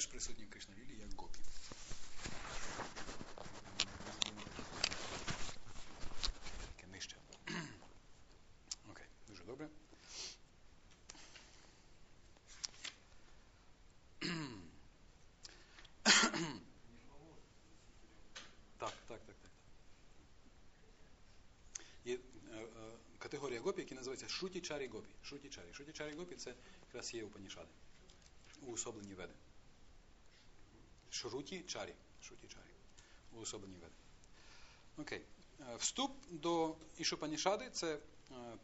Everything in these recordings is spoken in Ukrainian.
теж присутні в Кришналілі, як гопі. Таке нижче. Окей, дуже добре. Так, так, так, так. Є е, е, категорія гопі, яка називається шуті-чарі гопі. Шуті-чарі. Шуті-чарі гопі це якраз є Упанішади. Уособлені веди. Шруті чарі. Шруті чарі. Уособлені веди. Окей. Е, Вступ до Ішупанішади це е,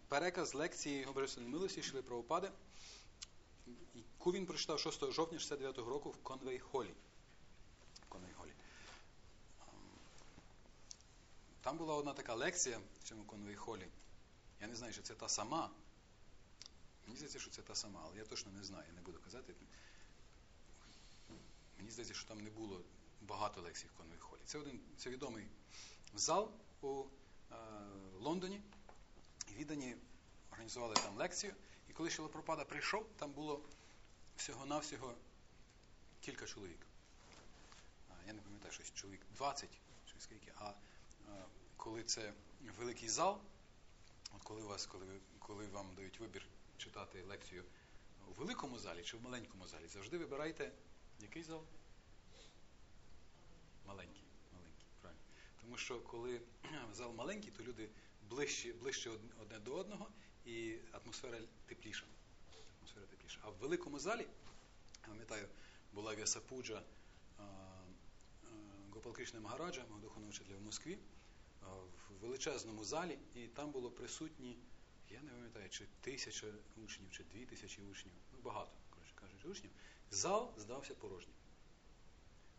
переказ лекції Божественної милості Шили Правопади, яку він прочитав 6 жовтня 69 року в Конвей Холі. Холі. Там була одна така лекція в цьому Конвей Холі. Я не знаю, чи це та сама. Мені здається, що це та сама, але я точно не знаю, не буду казати. Мені здається, що там не було багато лекцій в Конвей Холі. Це один це відомий зал у е, Лондоні. Віддані організували там лекцію. І коли Шилопропада прийшов, там було всього-навсього кілька чоловік. Я не пам'ятаю, щось чоловік 20 чи скільки. А е, коли це великий зал, от коли вас, коли, коли вам дають вибір читати лекцію у великому залі чи в маленькому залі, завжди вибирайте який зал? Маленький. маленький, правильно. Тому що коли зал маленький, то люди ближче, ближче одне до одного і атмосфера тепліша. Атмосфера тепліша. А в великому залі, я пам'ятаю, була В'ясапуджа Гопал Кришна Магараджа, мого духовного вчителя в Москві, в величезному залі, і там було присутні, я не пам'ятаю, чи тисяча учнів, чи дві тисячі учнів, ну багато, коротше кажучи, учнів. Зал здався порожнім.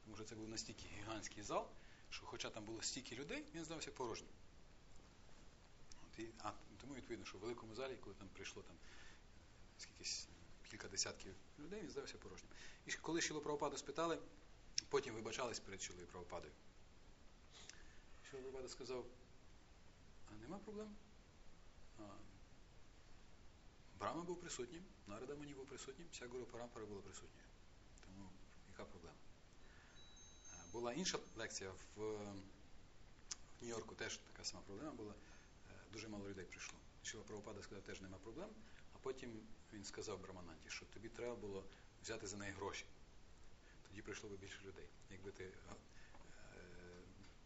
Тому що це був настільки гігантський зал, що хоча там було стільки людей, він здався порожнім. От, і, а, тому відповідно, що в великому залі, коли там прийшло там скількись, кілька десятків людей, він здався порожнім. І коли Шіло Правопаду спитали, потім вибачались перед Шілою Правопадою. Шіло Правопада сказав, а нема проблем. А, Брама був присутнім, Нарада мені був присутнім, вся Гуру Парампара була присутня. Тому яка проблема? Була інша лекція в, в Нью-Йорку, теж така сама проблема була. Дуже мало людей прийшло. Шива Правопада сказав, теж нема проблем. А потім він сказав Брамананті, що тобі треба було взяти за неї гроші. Тоді прийшло би більше людей. Якби ти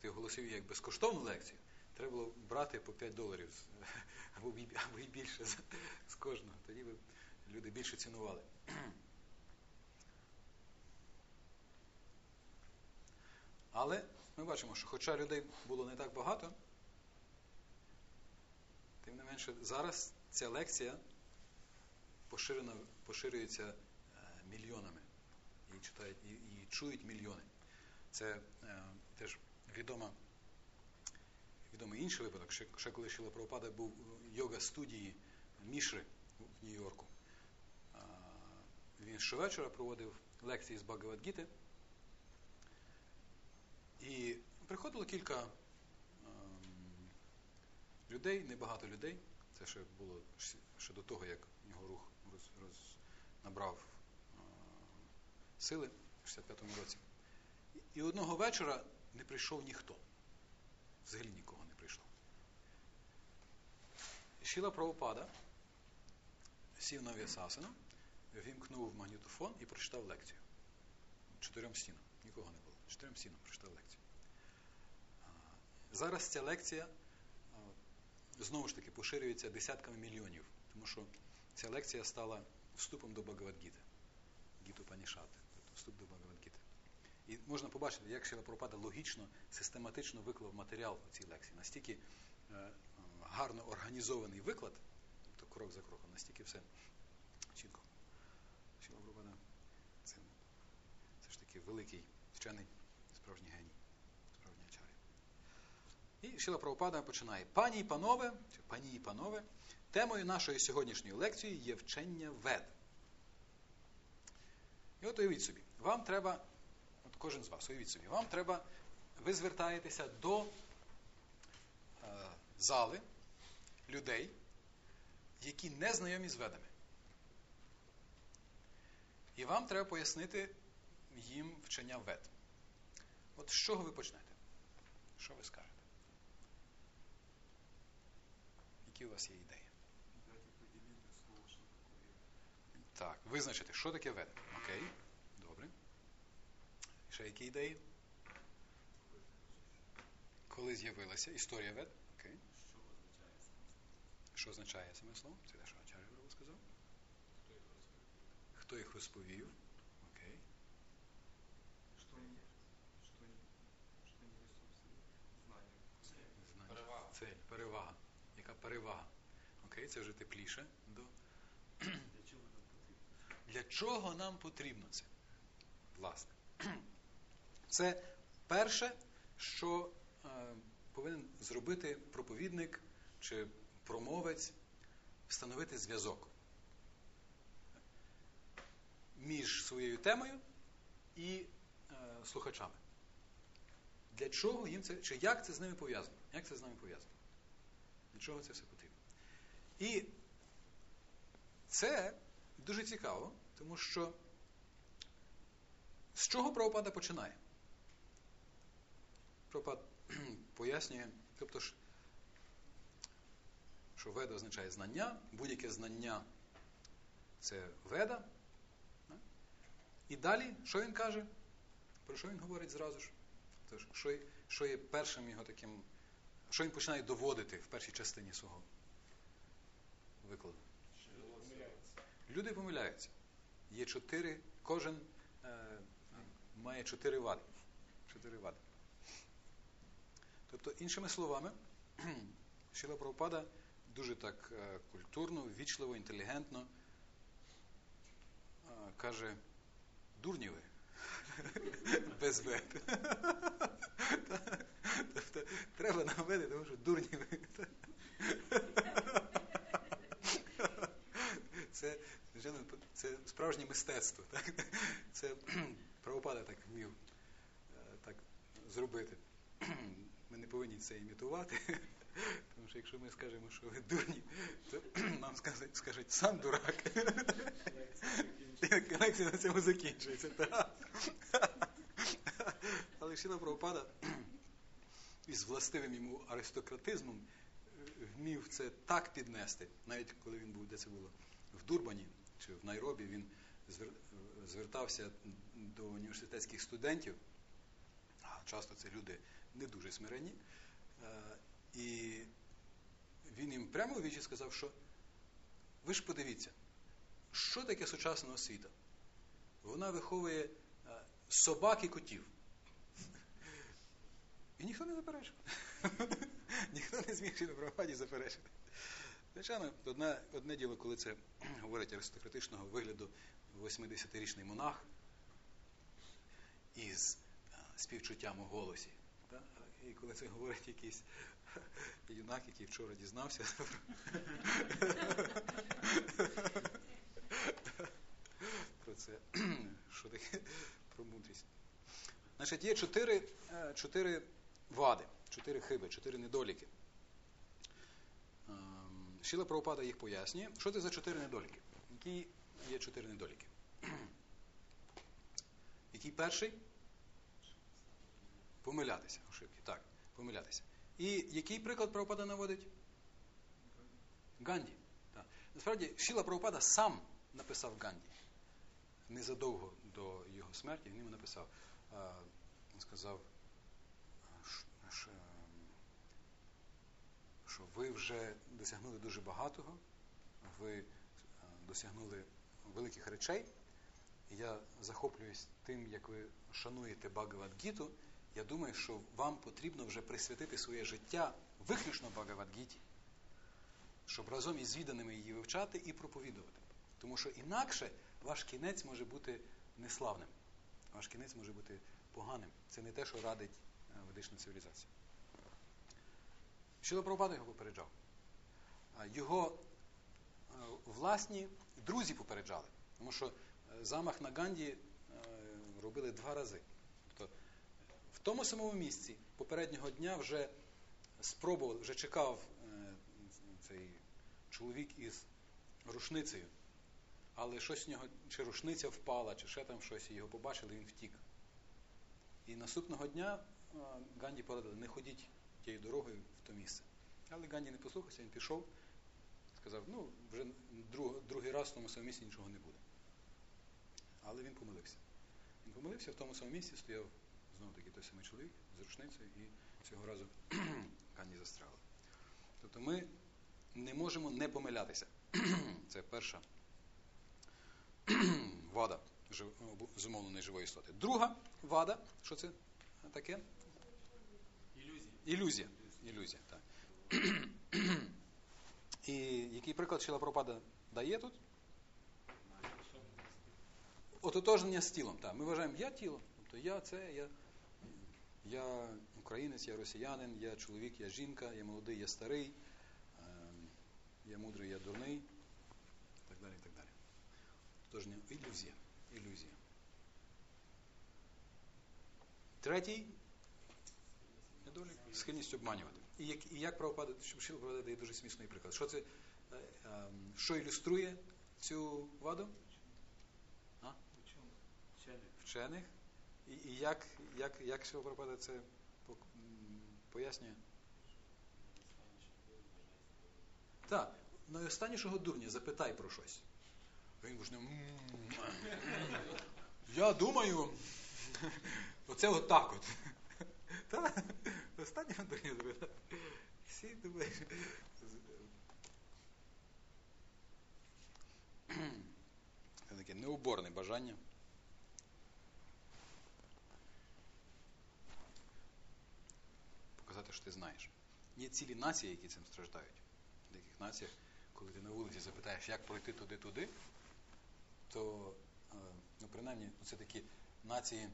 ти оголосив як безкоштовну лекцію, треба було брати по 5 доларів або, і більше з, кожного. Тоді би люди більше цінували. Але ми бачимо, що хоча людей було не так багато, тим не менше зараз ця лекція поширена, поширюється мільйонами. Її читають і, і чують мільйони. Це е, теж відома, відомий інший випадок. Ще, ще коли Шіла Правопада був у йога-студії Мішри в Нью-Йорку. Він щовечора проводив лекції з Багавадгіти. І приходило кілька ем, людей, небагато людей. Це ще було ще до того, як його рух роз, роз, набрав е, сили в 65-му році. І одного вечора не прийшов ніхто. Взагалі нікого не прийшло. Шіла Правопада сів на В'ясасана, вімкнув магнітофон і прочитав лекцію. Чотирьом стінам. Нікого не було. Чотирьом стінам прочитав лекцію. Зараз ця лекція знову ж таки поширюється десятками мільйонів, тому що ця лекція стала вступом до Багавадгіти. Гіту Панішат, тобто вступ до Багавадгіти. І можна побачити, як Шила Пропада логічно, систематично виклав матеріал у цій лекції. Настільки е, гарно організований виклад, тобто крок за кроком, настільки все чітко. Шила Пропада це, це ж таки великий вчений справжній геній, справжній ачарі. І Шила Правопада починає. Пані і панове, чи пані і панове, темою нашої сьогоднішньої лекції є вчення вед. І от уявіть собі, вам треба, от кожен з вас, уявіть собі, вам треба, ви звертаєтеся до е, зали людей, які не знайомі з ведами. І вам треба пояснити їм вчення вед. От з чого ви почнете? Що ви скажете? Які у вас є ідеї? Так, визначити, що таке вед. Окей, добре. Ще які ідеї? Коли з'явилася історія вед? Окей. Що означає саме слово? Це те, що Гуру сказав? Хто їх розповів? Окей. Что не, что не, что не собственно, знание. Знання. Перевага. Цель, перевага. Яка перевага? Окей, це вже тепліше. До... Для чего нам потрібно? Для чого нам потрібно це? Власне. Це перше, що е, повинен зробити проповідник чи промовець, встановити зв'язок між своєю темою і е, слухачами. Для чого їм це, чи як це з ними пов'язано? Як це з нами пов'язано? Для чого це все потрібно? І це дуже цікаво, тому що з чого правопада починає? Правопад пояснює, тобто ж, що веда означає знання, будь-яке знання це веда. І далі, що він каже? Про що він говорить зразу ж? Тож, що, що є першим його таким, що він починає доводити в першій частині свого викладу? Люди помиляються. Є чотири, кожен е, має чотири вади. Чотири вади. Тобто, іншими словами, Шіла Прабхупада дуже так е, культурно, ввічливо, інтелігентно е, каже: дурні ви. Без вед. Тобто, треба нам веди, тому що дурні ви. Це, це справжнє мистецтво. Так? Це правопада так вмів е, так зробити. Ми не повинні це імітувати, тому що якщо ми скажемо, що ви дурні, то нам скажуть, скажуть сам дурак. Лекція на цьому закінчується. так. Але Шіла Правопада із властивим йому аристократизмом е, вмів це так піднести, навіть коли він був, де це було, в Дурбані чи в Найробі, він звертався до університетських студентів, а часто це люди не дуже смиренні, е, і він їм прямо в вічі сказав, що ви ж подивіться, що таке сучасна освіта? Вона виховує собак і котів. І ніхто не заперечив. ніхто не зміг на праводі заперечити. Звичайно, одне, одне діло, коли це говорить аристократичного вигляду 80-річний монах із співчуттям у голосі. Та? І коли це говорить якийсь юнак, який вчора дізнався про це, що таке про мудрість. Значить, є чотири, е, чотири вади, чотири хиби, чотири недоліки. Ем, Шіла Правопада їх пояснює. Що це за чотири недоліки? Які є чотири недоліки? Який перший? Помилятися. Ошибки. Так, помилятися. І який приклад Правопада наводить? Ганді. Так. Насправді, Шіла Правопада сам написав Ганді. Незадовго до його смерті він йому написав. Він сказав, що ви вже досягнули дуже багатого, ви е, досягнули великих речей. Я захоплююсь тим, як ви шануєте Багавадгіту. Я думаю, що вам потрібно вже присвятити своє життя виключно Багавадгіті, щоб разом із відданими її вивчати і проповідувати. Тому що інакше ваш кінець може бути неславним, ваш кінець може бути поганим. Це не те, що радить е, ведична цивілізація. Щодо Прабхупада його попереджав. Його е, власні друзі попереджали. Тому що е, замах на Ганді робили два рази. Тобто в тому самому місці попереднього дня вже спробував, вже чекав цей чоловік із рушницею але щось з нього, чи рушниця впала, чи ще там щось, і його побачили, він втік. І наступного дня Ганді порадили, не ходіть тією дорогою в то місце. Але Ганді не послухався, він пішов, сказав, ну, вже друг, другий раз в тому самому місці нічого не буде. Але він помилився. Він помилився, в тому самому місці стояв знову таки той самий чоловік з рушницею, і цього разу Ганді застрягли. Тобто ми не можемо не помилятися. Це перша вада зумовленої живої істоти. Друга вада, що це таке? Ілюзії. Ілюзія. Ілюзія, так. І який приклад Шила Пропада дає тут? Ототожнення з тілом. Так. Ми вважаємо, я тіло. Тобто я це, я, я українець, я росіянин, я чоловік, я жінка, я молодий, я старий, ем, я мудрий, я дурний. І так далі. і так далі. Ототоження ілюзія. Ілюзія. Третій недолік схильність обманювати. І як, і як правопада, Шила Правопада дає дуже смішний приклад. Що це, е, ем, що ілюструє цю ваду? А? Вчених. вчених. І, і як, як, як Шила Прабхупада це пояснює? Так, найостаннішого дурня запитай про щось. А Він почне. «М, Я думаю. Оце отак от. Так, останнього дурня запитай. Всі думають. Це таке неуборне бажання. показати, що ти знаєш. Є цілі нації, які цим страждають. В деяких націях, коли ти на вулиці запитаєш, як пройти туди-туди, то, е, ну, принаймні, це такі нації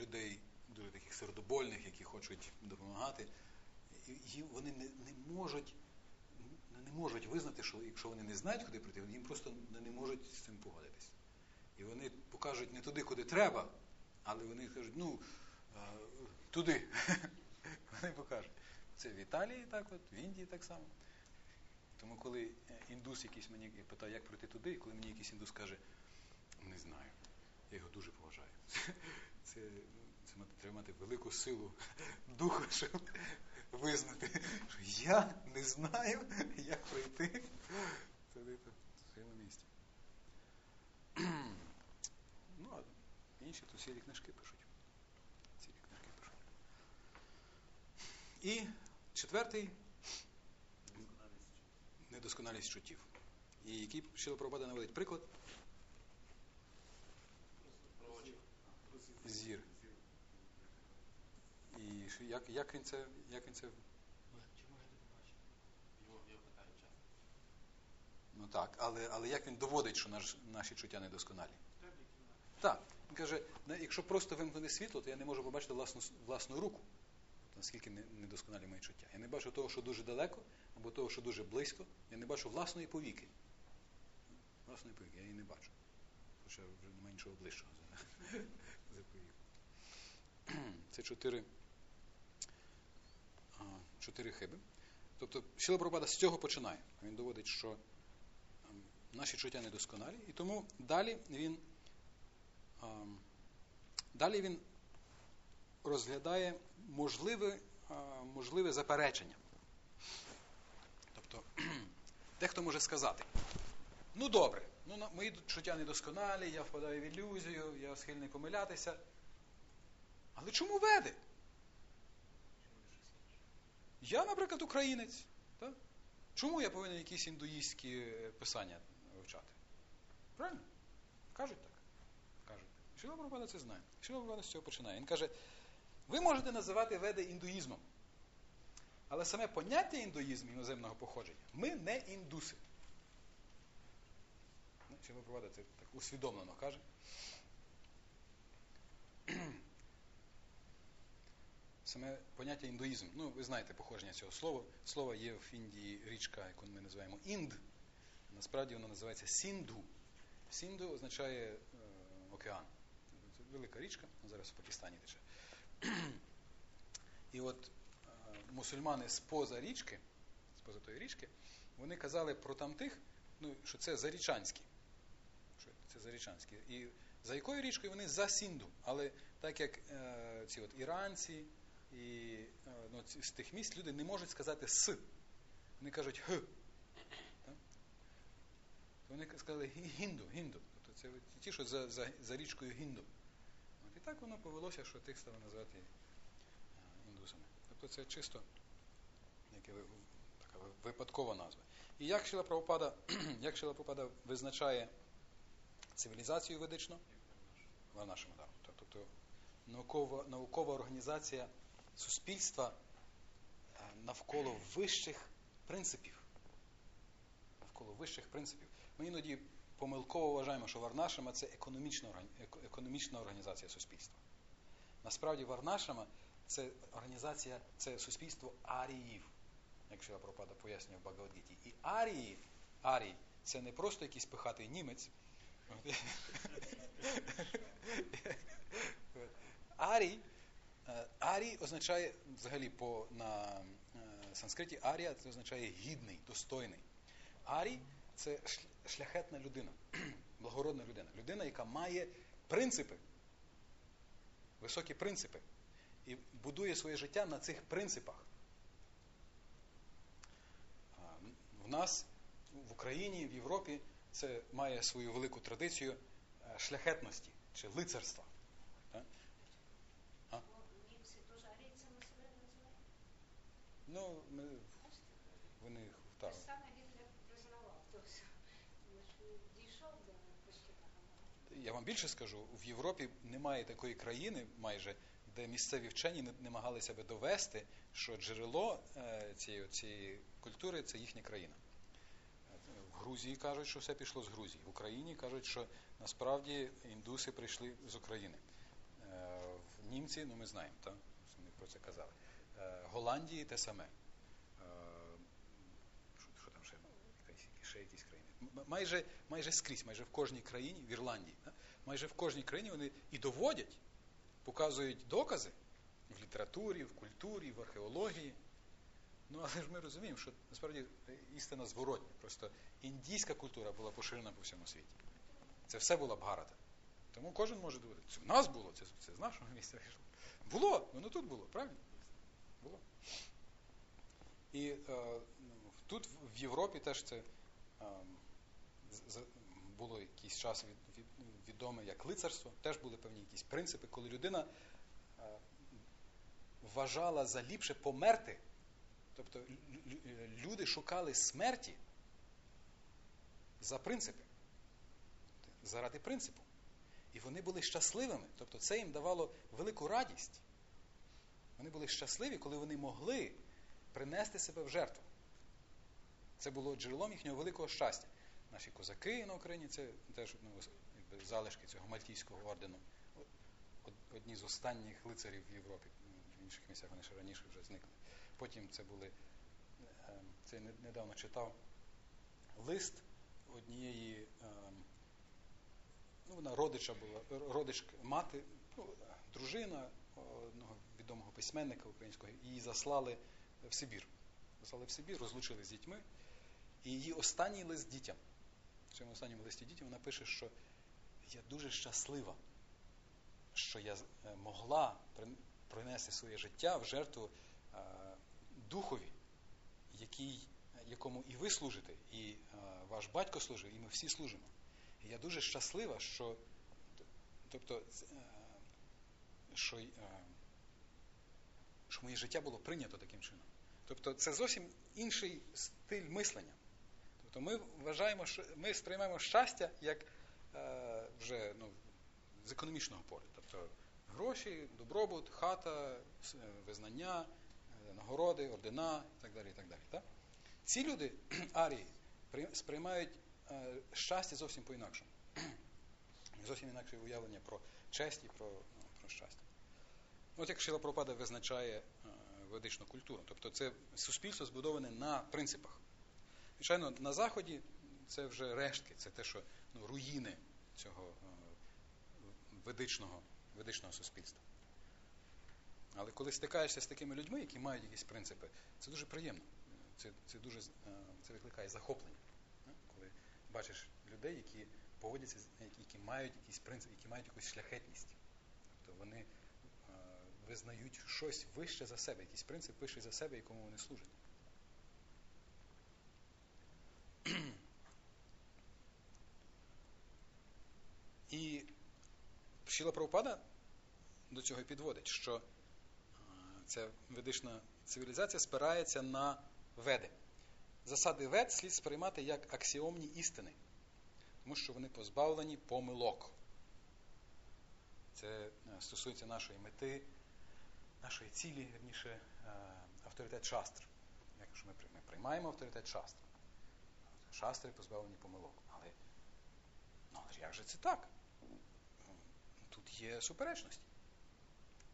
людей дуже таких сердобольних, які хочуть допомагати. І вони не, не можуть. Не можуть визнати, що якщо вони не знають, куди прийти, їм просто не, можуть з цим погодитись. І вони покажуть не туди, куди треба, але вони кажуть, ну, е, туди. Вони покажуть. Це в Італії так, от, в Індії так само. Тому коли е, індус якийсь мені питає, як пройти туди, і коли мені якийсь індус каже, не знаю, я його дуже поважаю. Це, це треба мати велику силу духу, щоб визнати, що я не знаю, як пройти туди в своєму місці. Ну, а інші то цілі книжки пишуть. Цілі книжки пишуть. І четвертий недосконалість чуттів. І який Шила Прабхупада наводить приклад зір. І як, як, він це, як він це. Ну так, але, але як він доводить, що наш, наші чуття недосконалі? Так. Він каже, якщо просто вимкнути світло, то я не можу побачити власну, власну руку. Наскільки недосконалі мої чуття. Я не бачу того, що дуже далеко, або того, що дуже близько. Я не бачу власної повіки. Власної повіки, я її не бачу. Хоча вже немає нічого ближчого за, повіку. Це чотири, чотири хиби. Тобто Шіла Прабхупада з цього починає. Він доводить, що ем, наші чуття недосконалі, і тому далі він, ем, далі він розглядає можливе, е, можливе заперечення. Тобто, дехто може сказати, ну добре, ну, мої чуття недосконалі, я впадаю в ілюзію, я схильний помилятися. Але чому веде? Я, наприклад, українець. Так? Чому я повинен якісь індуїстські писання вивчати? Правильно? Кажуть так. Кажуть. Шіла Прабхупада це знає. Шіла Прабхупада з цього починає. Він каже, ви можете називати веди індуїзмом. Але саме поняття індуїзм іноземного походження ми не індуси. Ну, Шіла Прабхупада це так усвідомлено каже. Саме поняття індуїзм. Ну, ви знаєте походження цього слова. Слово є в Індії річка, яку ми називаємо Інд. Насправді воно називається Сінду. Сінду означає е, океан. Це велика річка, зараз в Пакистані тече. І от мусульмани з-поза річки, з-поза тої річки, вони казали про тамтих, ну, що це зарічанські. Це зарічанські. І за якою річкою вони за Сінду. Але так як е, ці от іранці і е, ну, ці, з тих місць люди не можуть сказати с. Вони кажуть х. Вони сказали «Гі- гінду, гінду. Тобто це ті, що за, за, за річкою гінду. От, і так воно повелося, що тих стали називати. Тобто це чисто така випадкова назва. І як Шіла Прабхупада, як Шіла Прабхупада визначає цивілізацію ведичну? Варнашами, так. Тобто наукова, наукова організація суспільства е, навколо вищих принципів. Навколо вищих принципів. Ми іноді помилково вважаємо, що Варнашама це економічна організація суспільства. Насправді Варнашама це організація, це суспільство аріїв, як Шила Пропада пояснює в Багавадгіті. І арії, арій, це не просто якийсь пихатий німець. Арій, е, арій означає взагалі по на е, санскриті арія це означає гідний, достойний. Арій це шляхетна людина, благородна людина. Людина, яка має принципи, високі принципи, і будує своє життя на цих принципах. В нас в Україні, в Європі це має свою велику традицію е, шляхетності чи лицарства. Називають? Ну, ми, вони так. саме Гітлер признавав. Тобто, він дійшов до. Я вам більше скажу, в Європі немає такої країни майже, де місцеві вчені намагалися би довести, що джерело е, цієї, цієї культури це їхня країна. В Грузії кажуть, що все пішло з Грузії. В Україні кажуть, що насправді індуси прийшли з України. Е, В німці, ну ми знаємо, так? Вони про це казали. Е, Голландії те саме. Що, там ще? Ще якісь країни. Майже, майже скрізь, майже в кожній країні, в Ірландії, майже в кожній країні вони і доводять, показують докази в літературі, в культурі, в археології. Ну, але ж ми розуміємо, що насправді істина зворотня. Просто індійська культура була поширена по всьому світі. Це все була Бгарата. Тому кожен може доводити. Це в нас було, це, це з нашого місця вийшло. Було, воно тут було, правильно? Було. І е, ну, тут в- Європі теж це е, було якийсь час від, від, відоме як лицарство, теж були певні якісь принципи, коли людина е, вважала за ліпше померти. Тобто лю- лю- люди шукали смерті за принципи, заради принципу. І вони були щасливими. Тобто це їм давало велику радість. Вони були щасливі, коли вони могли принести себе в жертву. Це було джерелом їхнього великого щастя. Наші козаки на Україні це теж ну, якби, залишки цього мальтійського ордену. Одні з останніх лицарів в Європі, в інших місцях вони ще раніше вже зникли. Потім це були, е, це недавно читав лист однієї, ем, ну вона родича була, родичка, мати, ну, дружина одного відомого письменника українського, її заслали в Сибір. Заслали в Сибір, розлучили з дітьми. І її останній лист дітям. В цьому останньому листі дітям вона пише, що я дуже щаслива, що я е, могла принести своє життя в жертву е, духові, який, якому і ви служите, і е, ваш батько служив, і ми всі служимо. Я дуже щаслива, що, тобто, що, що моє життя було прийнято таким чином. Тобто це зовсім інший стиль мислення. Тобто ми вважаємо, що ми сприймаємо щастя як е, вже ну, з економічного поля. Тобто гроші, добробут, хата, е, визнання, е, нагороди, ордена і так далі. І так далі так? Ці люди, арії, сприймають е, щастя зовсім по-інакшому. Зовсім інакше уявлення про честь і про, ну, про щастя. От як Шила Пропада визначає е, ведичну культуру. Тобто це суспільство збудоване на принципах. Звичайно, на Заході це вже рештки, це те, що ну, руїни цього е, ведичного, ведичного суспільства. Але коли стикаєшся з такими людьми, які мають якісь принципи, це дуже приємно. Це, це дуже е, це викликає захоплення. е, Коли бачиш людей, які поводяться, які мають якийсь принцип, які мають якусь шляхетність. Тобто вони визнають щось вище за себе, якийсь принцип вищий за себе, якому вони служать. І Шіла Правопада до цього підводить, що е, ця ведична цивілізація спирається на веди. Засади вед слід сприймати як аксіомні істини, тому що вони позбавлені помилок. Це е, стосується нашої мети, нашої цілі, верніше, е, авторитет шастр. Якщо ми приймаємо авторитет шастр, шастри позбавлені помилок. Але, ну, як же це так? Тут є суперечності,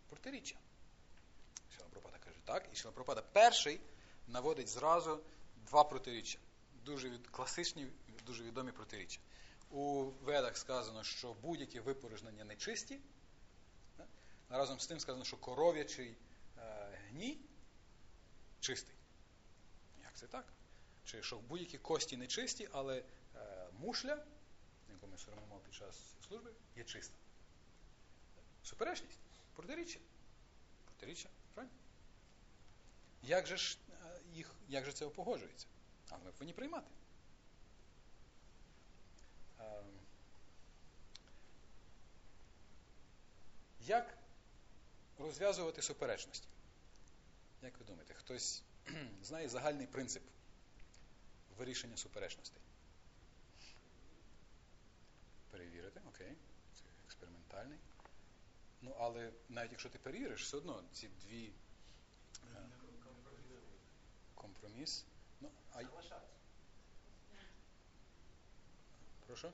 протиріччя. Шилапропада каже так, і Шилапропада перший наводить зразу два протиріччя. Дуже від, класичні, дуже відомі протиріччя. У ведах сказано, що будь-які випорожнення нечисті. А разом з тим сказано, що коров'ячий гній чистий. Як це так? Чи що будь-які кості нечисті, але е, мушля, яку ми соромимо під час служби, є чиста. Суперечність, протиріччя. Протиріччя? Як же ж їх, як же це погоджується? Але ми повинні приймати. Як розв'язувати суперечності? Як ви думаєте, хтось знає загальний принцип вирішення суперечностей? Перевірити, окей, це експериментальний. Ну, але навіть якщо ти перевіриш, все одно ці дві е, компроміс. Ну, а... Прошу?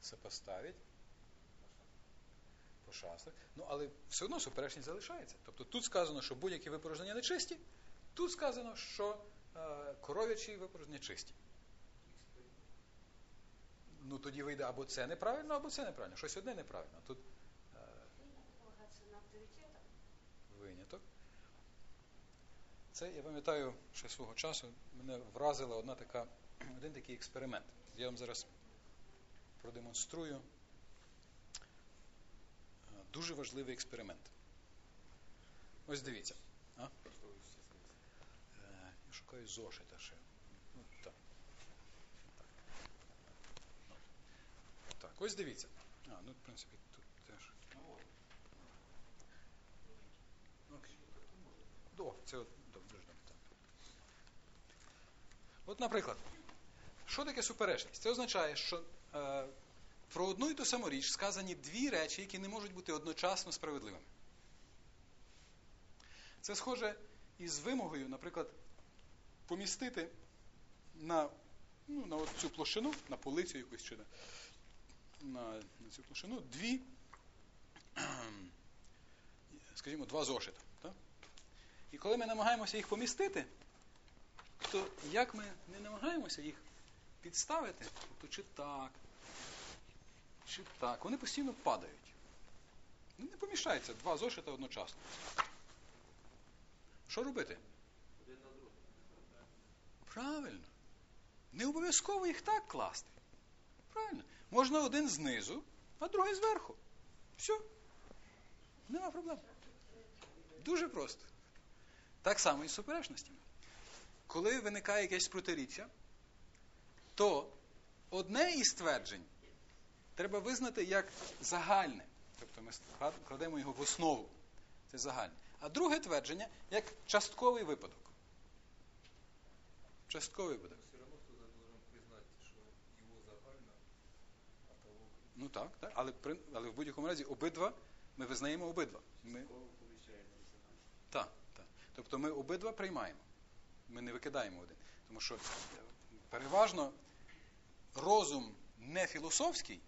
Сопоставить. Пошастити. Ну, але все одно суперечність залишається. Тобто тут сказано, що будь-які випорожнення нечисті, тут сказано, що е, коров'ячі випорожнення чисті. Ну тоді вийде або це неправильно, або це неправильно. Щось одне неправильно. Тут е, виняток. Це я пам'ятаю ще свого часу, мене вразила одна така, один такий експеримент. Я вам зараз продемонструю дуже важливий експеримент. Ось дивіться. А? Шукаю зошита ще. Ну, так. Так, ось дивіться. А, ну, в принципі, тут теж. О, це от, добре, так. От, наприклад, що таке суперечність? Це означає, що е, про одну і ту саму річ сказані дві речі, які не можуть бути одночасно справедливими. Це схоже із вимогою, наприклад, помістити на ну, на цю площину, на полицю якусь чи на, на, цю площину дві, скажімо, два зошита. Так? І коли ми намагаємося їх помістити, то як ми не намагаємося їх підставити, то чи так, чи так, вони постійно падають. Не поміщаються два зошита одночасно. Що робити? Правильно. Не обов'язково їх так класти. Правильно. Можна один знизу, а другий зверху. Все. Нема проблем. Дуже просто. Так само і з суперечностями. Коли виникає якесь протиріччя, то одне із тверджень треба визнати як загальне. Тобто ми кладемо його в основу. Це загальне. А друге твердження як частковий випадок. Частковий випадок. Все равно кто-то должен признать, что его загально, а того Ну так, так. Але, при- але в будь-якому разі обидва ми визнаємо обидва. Ми, так, так. Тобто ми обидва приймаємо. Ми не викидаємо один. Тому що е, переважно розум не філософський,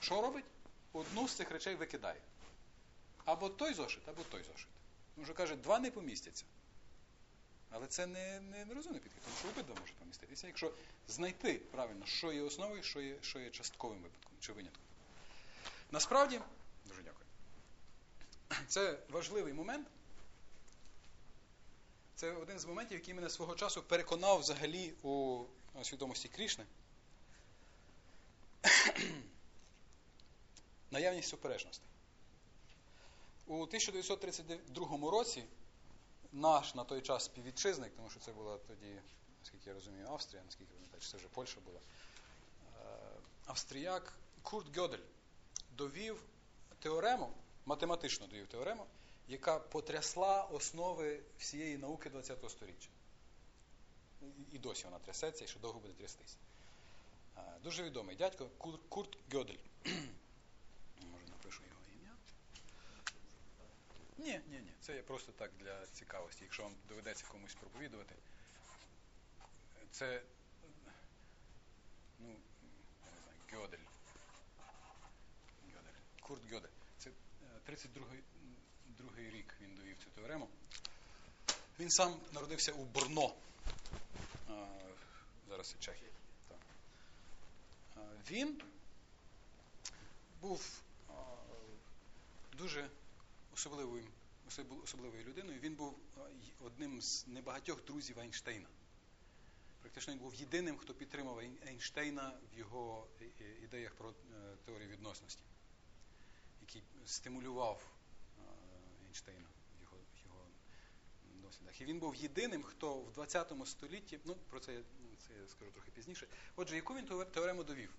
що робить? Одну з цих речей викидає. Або той зошит, або той зошит. Тому що каже, два не помістяться. Але це не, не, не розумний підхід, тому що обидва можуть поміститися, якщо знайти правильно, що є основою, що є, що є частковим випадком чи винятком. Насправді, дуже дякую. Це важливий момент. Це один з моментів, який мене свого часу переконав взагалі у свідомості Крішни наявність суперечностей. У 1932 році наш на той час співвітчизник, тому що це була тоді, наскільки я розумію, Австрія, наскільки ви знаєте, це вже Польща була, е, австріяк Курт Гьодель довів теорему, математично довів теорему, яка потрясла основи всієї науки ХХ століття. І досі вона трясеться і ще довго буде трястися. Е, Дуже відомий дядько Курт Гьодель. Може, напишу його ім'я. Ні, ні, ні. Це я просто так для цікавості, якщо вам доведеться комусь проповідувати. Це, ну, я не знаю, Гьодель. Гьодель. Курт Гьодель. Це е, 32-й другий рік він довів цю теорему. Він сам народився у Брно. Е, Зараз. Так. Е, Він був е, дуже особливою, особливою людиною. Він був е, одним з небагатьох друзів Ейнштейна. Практично він був єдиним, хто підтримав Ейнштейна в його е, е, ідеях про теорію відносності, який стимулював Ейнштейна в його, його дослідах. І він був єдиним, хто в 20 столітті, ну про це, я- ну, це я скажу трохи пізніше. Отже, яку він теорему довів?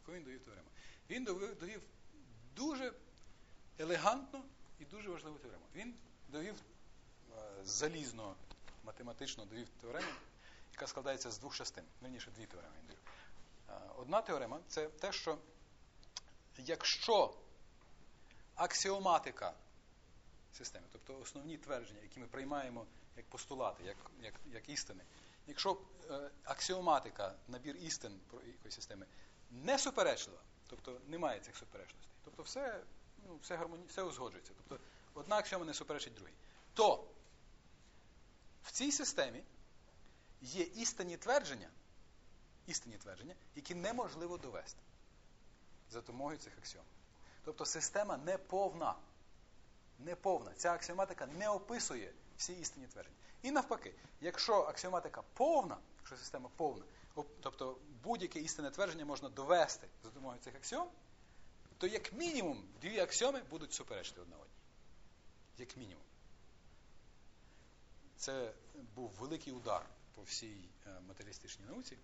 Яку він довів теорему? Він довів, довів дуже елегантну і дуже важливу теорему. Він довів е, залізно, математично довів теорему, яка складається з двох частин. Верніше, дві теореми він довів. Е, Одна теорема це те, що якщо аксіоматика системи, тобто основні твердження, які ми приймаємо як постулати, як, як, як істини, якщо е, аксіоматика, набір істин про якоїсь системи не суперечлива, тобто немає цих суперечностей, тобто все, ну, все, гармоні... все узгоджується, тобто одна аксіома не суперечить другій, то в цій системі є істинні твердження, істинні твердження, які неможливо довести за допомогою цих аксіом. Тобто система неповна. Неповна. Ця аксіоматика не описує всі істинні твердження. І навпаки, якщо аксіоматика повна, якщо система повна, тобто будь-яке істинне твердження можна довести за допомогою цих аксіом, то як мінімум дві аксіоми будуть суперечити одна одній. Як мінімум. Це був великий удар по всій е, матеріалістичній науці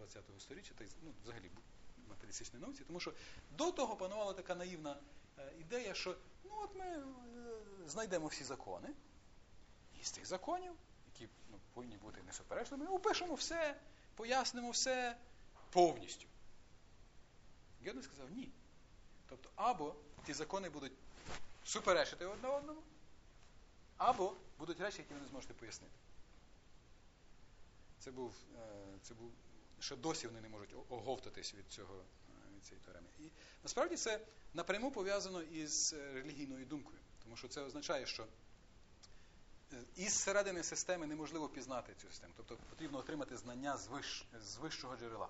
20-го століття, та й ну, взагалі матеріалістичній науці, тому що до того панувала така наївна е, ідея, що ну от ми е, знайдемо всі закони, і з цих законів, які ну, повинні бути несуперечними, опишемо все, пояснимо все повністю. Гьодель сказав ні. Тобто, або ті закони будуть суперечити одне одному, або будуть речі, які ви не зможете пояснити. Це був, е, це був ще досі вони не можуть оговтатись від цього е, від цієї теореми. І насправді це напряму пов'язано із е, релігійною думкою, тому що це означає, що із середини системи неможливо пізнати цю систему. Тобто потрібно отримати знання з, вищ, з вищого джерела.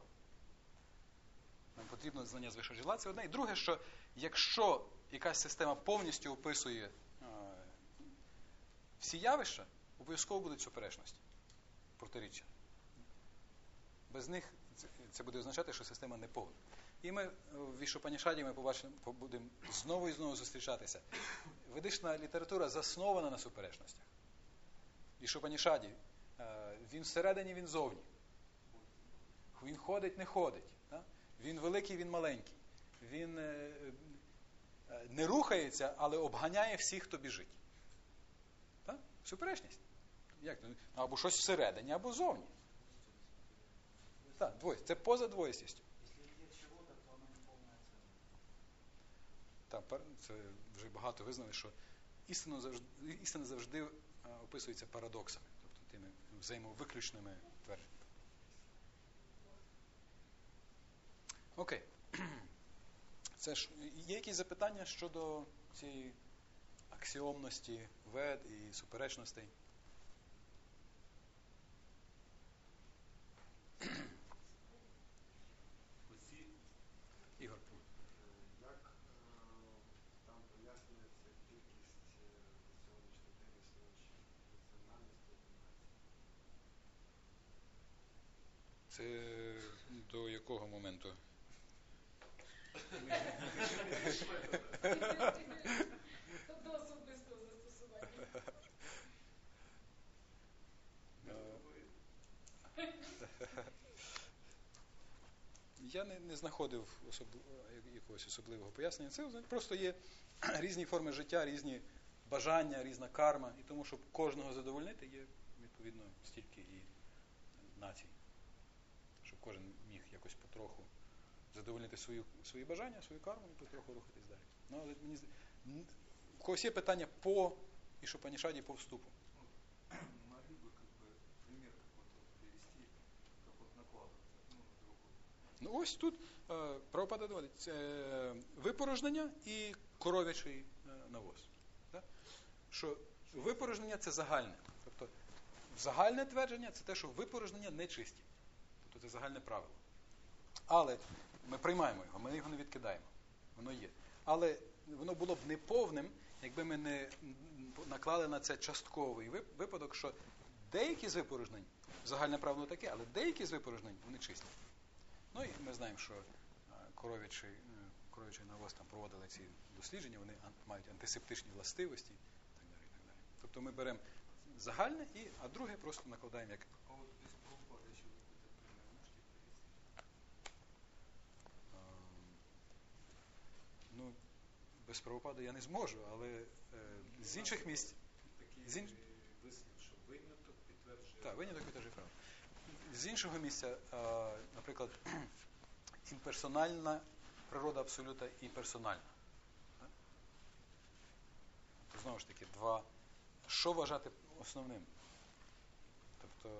Нам потрібно знання з вищого джерела. Це одне. І друге, що якщо якась система повністю описує е, всі явища, обов'язково будуть суперечності, протиріччя. Без них це- це буде означати, що система не повна. І ми е, в Ішопанішаді ми побачимо, будемо знову і знову зустрічатися. Ведична література заснована на суперечностях. В Ішопанішаді, е, він всередині, він зовні. Він ходить, не ходить. Він великий, він маленький. Він е, е, не рухається, але обганяє всіх, хто біжить. Так? Суперечність. Як? Або щось всередині, або зовні. Так, двоє. Це поза двоєстістю. Так, це вже багато визнали, що істина завжди, істина завжди е, описується парадоксами, тобто тими взаємовиключними твердженнями. Окей. Це ж є якісь запитання щодо цієї аксіомності вед і суперечностей? Ігор. Як е, там пояснюється кількість е, сьогоднішній день існуючих національностей? Це до якого моменту? До особистого застосування. Я не, не знаходив особ... якогось особливого пояснення. Це просто є різні форми життя, різні бажання, різна карма. І тому, щоб кожного задовольнити, є відповідно стільки і націй. Щоб кожен міг якось потроху задовольнити свою, свої бажання, свою карму і потроху рухатись далі. Ну, але мені зда- м, у когось є питання по і що панішаді по вступу. Могли бы как бы пример какой-то вот привести, как вот накладывается одно на другое. Ну ось тут е, правопада доводить це е, випорожнення і коров'ячий е, навоз. Так? Що випорожнення це загальне. Тобто загальне твердження це те, що випорожнення не чисті. Тобто це загальне правило. Але ми приймаємо його, ми його не відкидаємо. Воно є. Але воно було б неповним, якби ми не наклали на це частковий випадок, що деякі з випорожнень, загальне правило таке, але деякі з випорожнень вони чисті. Ну і ми знаємо, що коров'ячий, е, коров'ячий навоз там проводили ці дослідження, вони мають антисептичні властивості і так далі. І так далі. Тобто ми беремо загальне, і, а друге просто накладаємо як Ну, без правопаду я не зможу, але е, з інших місць. Такий З інш- що виняток підтверджує. Так, виняток підтверджує право. З іншого місця, е, наприклад, імперсональна природа абсолюта і персональна. Так? Тобто, знову ж таки, два. Що вважати основним? Тобто,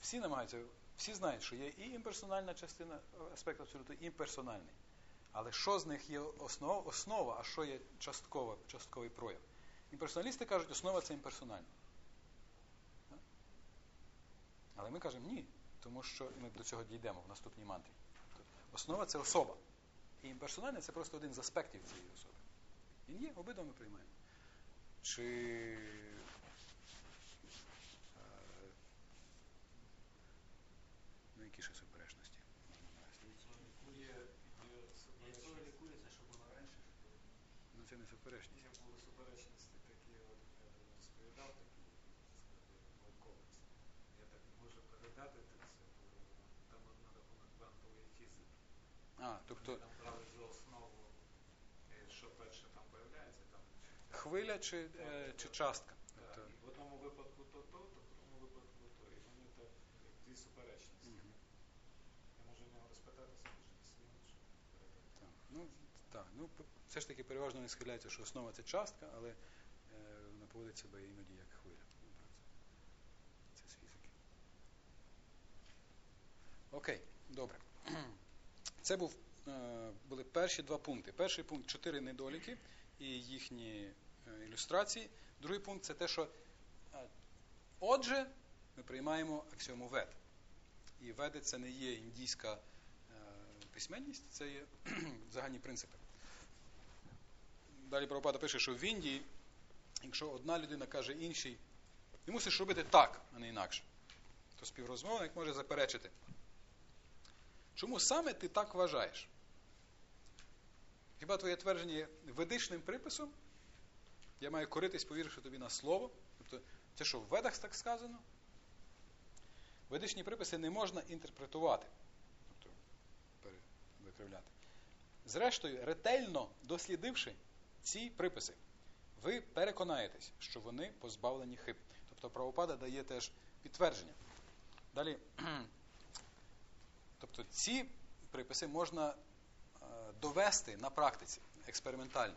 всі намагаються, всі знають, що є і імперсональна частина е, аспект абсолюту, і імперсональний. Але що з них є основа, основа а що є часткова, частковий прояв? Імперсоналісти кажуть, основа це імперсональна. Але ми кажемо ні, тому що ми до цього дійдемо в наступній мантрі. Основа це особа. І імперсональне це просто один з аспектів цієї особи. Він є, обидва ми приймаємо. Чи е, ну, які ще суперечності можна навести? Яйцо или курица, что было раньше? Ну це не суперечність. Є були суперечності такі, от я розповідав такі, сказати, науковець. Я так не можу передати це бо там на рахунок квантової фізики. А, тобто Вони там брали за основу, е, що перше там появляється, там хвиля чи, е, чи частка. Так, Тобто, і в одному випадку то то, то в другому випадку то. І вони так дві суперечності. Мгм. Я можу в нього розпитатися, може не слід, щоб передати. Так, ну, так, ну, все ж таки переважно не схиляється, що основа це частка, але е, вона поводить себе іноді як хвиля. Це, з фізики. Окей, добре. Це був, е, були перші два пункти. Перший пункт чотири недоліки і їхні е, ілюстрації. Другий пункт це те, що отже, ми приймаємо аксіому вед. І веди це не є індійська письменність, це є загальні принципи. Далі Прабхупада пише, що в Індії, якщо одна людина каже іншій, ти мусиш робити так, а не інакше, то співрозмовник може заперечити. Чому саме ти так вважаєш? Хіба твоє твердження є ведичним приписом? Я маю коритись, повіривши тобі на слово. Тобто, це що в ведах так сказано? Ведичні приписи не можна інтерпретувати, тобто викривляти. Зрештою, ретельно дослідивши ці приписи, ви переконаєтесь, що вони позбавлені хиб. Тобто правопада дає теж підтвердження. Далі, тобто ці приписи можна е, довести на практиці експериментально.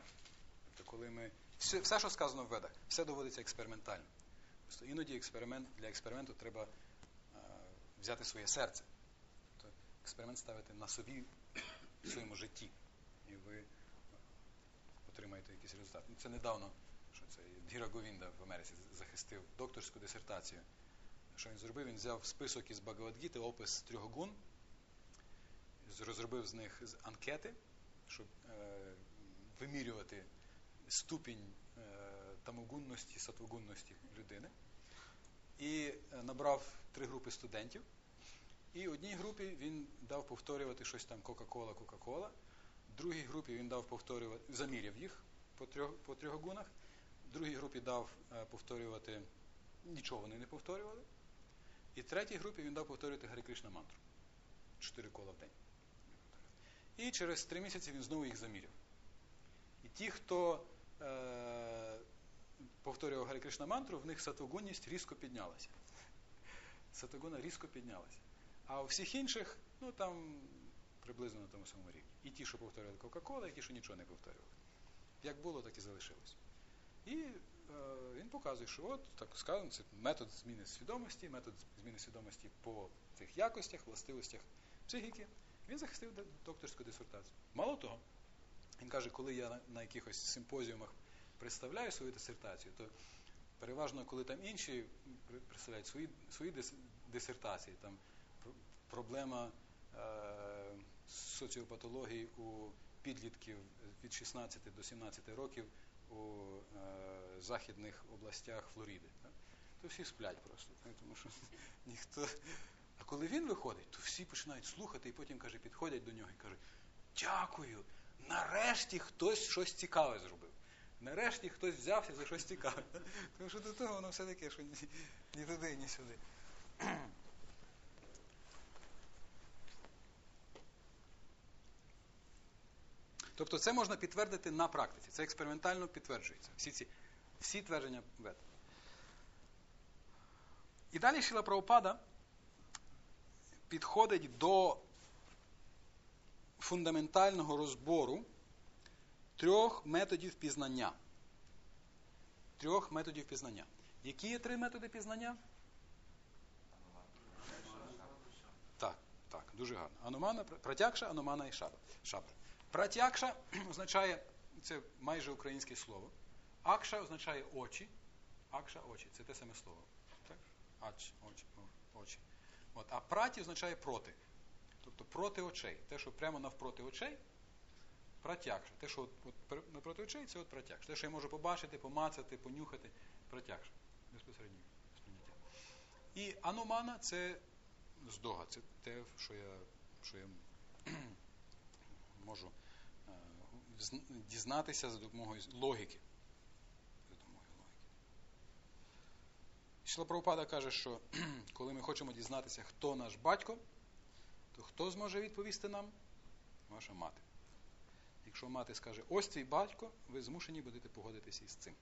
Тобто, коли ми все, все, що сказано в ведах, все доводиться експериментально. Просто іноді експеримент, для експерименту треба е, взяти своє серце. Тобто експеримент ставити на собі в своєму житті. І ви отримаєте якийсь результат. Ну, це недавно, що це Діра Говінда в Америці захистив докторську дисертацію. Що він зробив? Він взяв список із Багавадгіти, опис трьох гун, розробив з них анкети, щоб е, вимірювати ступінь е, тамогунності, сатвогунності людини. І е, набрав три групи студентів І одній групі він дав повторювати щось там Кока-Кола, Кока-Кола. Другій групі він дав повторювати, заміряв їх по трьох, по трьох гунах. Другій групі дав е, повторювати, нічого вони не повторювали. І третій групі він дав повторювати Гарі Кришна мантру. Чотири кола в день. І через три місяці він знову їх заміряв. І ті, хто е, повторював Гарі Кришна мантру, в них сатвогунність різко піднялася. Сатвогуна різко піднялася. А у всіх інших, ну там приблизно на тому самому рівні. І ті, що повторювали Кока-Кола, і ті, що нічого не повторювали. Як було, так і залишилось. І е, він показує, що от так сказано, це метод зміни свідомості, метод зміни свідомості по цих якостях, властивостях психіки. Він захистив докторську дисертацію. Мало того, він каже, коли я на, на якихось симпозіумах представляю свою дисертацію, то переважно, коли там інші представляють свої, свої дис- дисертації, там проблема е, соціопатології у підлітків від 16 до 17 років у е, західних областях Флориди. То всі сплять просто, тому що ніхто. А коли він виходить, то всі починають слухати і потім каже, підходять до нього і кажуть: Дякую! Нарешті хтось щось цікаве зробив. Нарешті хтось взявся за щось цікаве. Тому що до того воно все таке, що ні, ні туди, ні сюди. Тобто це можна підтвердити на практиці. Це експериментально підтверджується. Всі ці всі твердження вед. І далі Шіла Прабхупада підходить до фундаментального розбору трьох методів пізнання. Трьох методів пізнання. Які є три методи пізнання? Так, так, дуже гарно. Анумана, пратякша, анумана і шабра. Пратякша означає, це майже українське слово. Акша означає очі. Акша очі. Це те саме слово. Так? Ач, очі, очі. От, а праті означає проти. Тобто проти очей. Те, що прямо навпроти очей, пратякша. Те, що от, от, навпроти очей, це от пратякша. Те, що я можу побачити, помацати, понюхати, пратякша. Безпосередньо сприйняття. І аномана це здога. Це те, що я, що я можу дізнатися за допомогою логіки. За допомогою логіки. Шіла Прабхупада каже, що коли ми хочемо дізнатися, хто наш батько, то хто зможе відповісти нам? Ваша мати. Якщо мати скаже, ось твій батько, ви змушені будете погодитися із цим.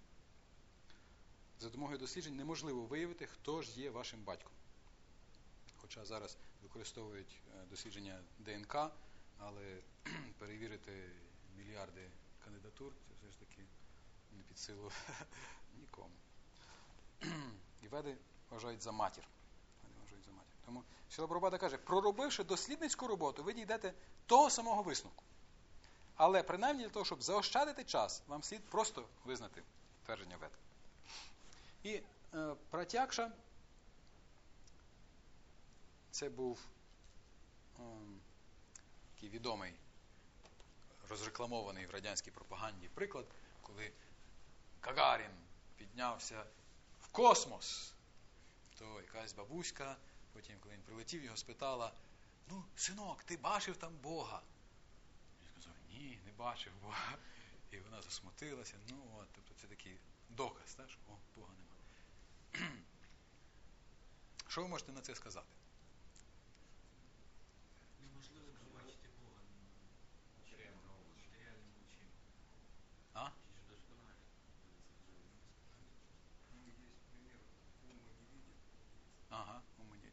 За допомогою досліджень неможливо виявити, хто ж є вашим батьком. Хоча зараз використовують е, дослідження ДНК, але перевірити мільярди кандидатур це все ж таки не під силу нікому. І веди вважають за матір. Вважають за матір. Тому Шіла Прабхупада каже, проробивши дослідницьку роботу, ви дійдете того самого висновку. Але принаймні для того, щоб заощадити час, вам слід просто визнати твердження вед. І е, Пратякша це був ем, такий відомий, розрекламований в радянській пропаганді приклад, коли Гагарін піднявся в космос, то якась бабуська, потім, коли він прилетів, його спитала: Ну, синок, ти бачив там Бога? Він сказав, ні, не бачив Бога. І вона засмутилася. Ну от, тобто це такий доказ, так, що о, Бога нема. Що ви можете на це сказати? Неможливо побачити Бога матеріальному матеріальному очима. А? Ті ж досконалі. Ну, есть пример. Ум мы не видим. Ага, у мені.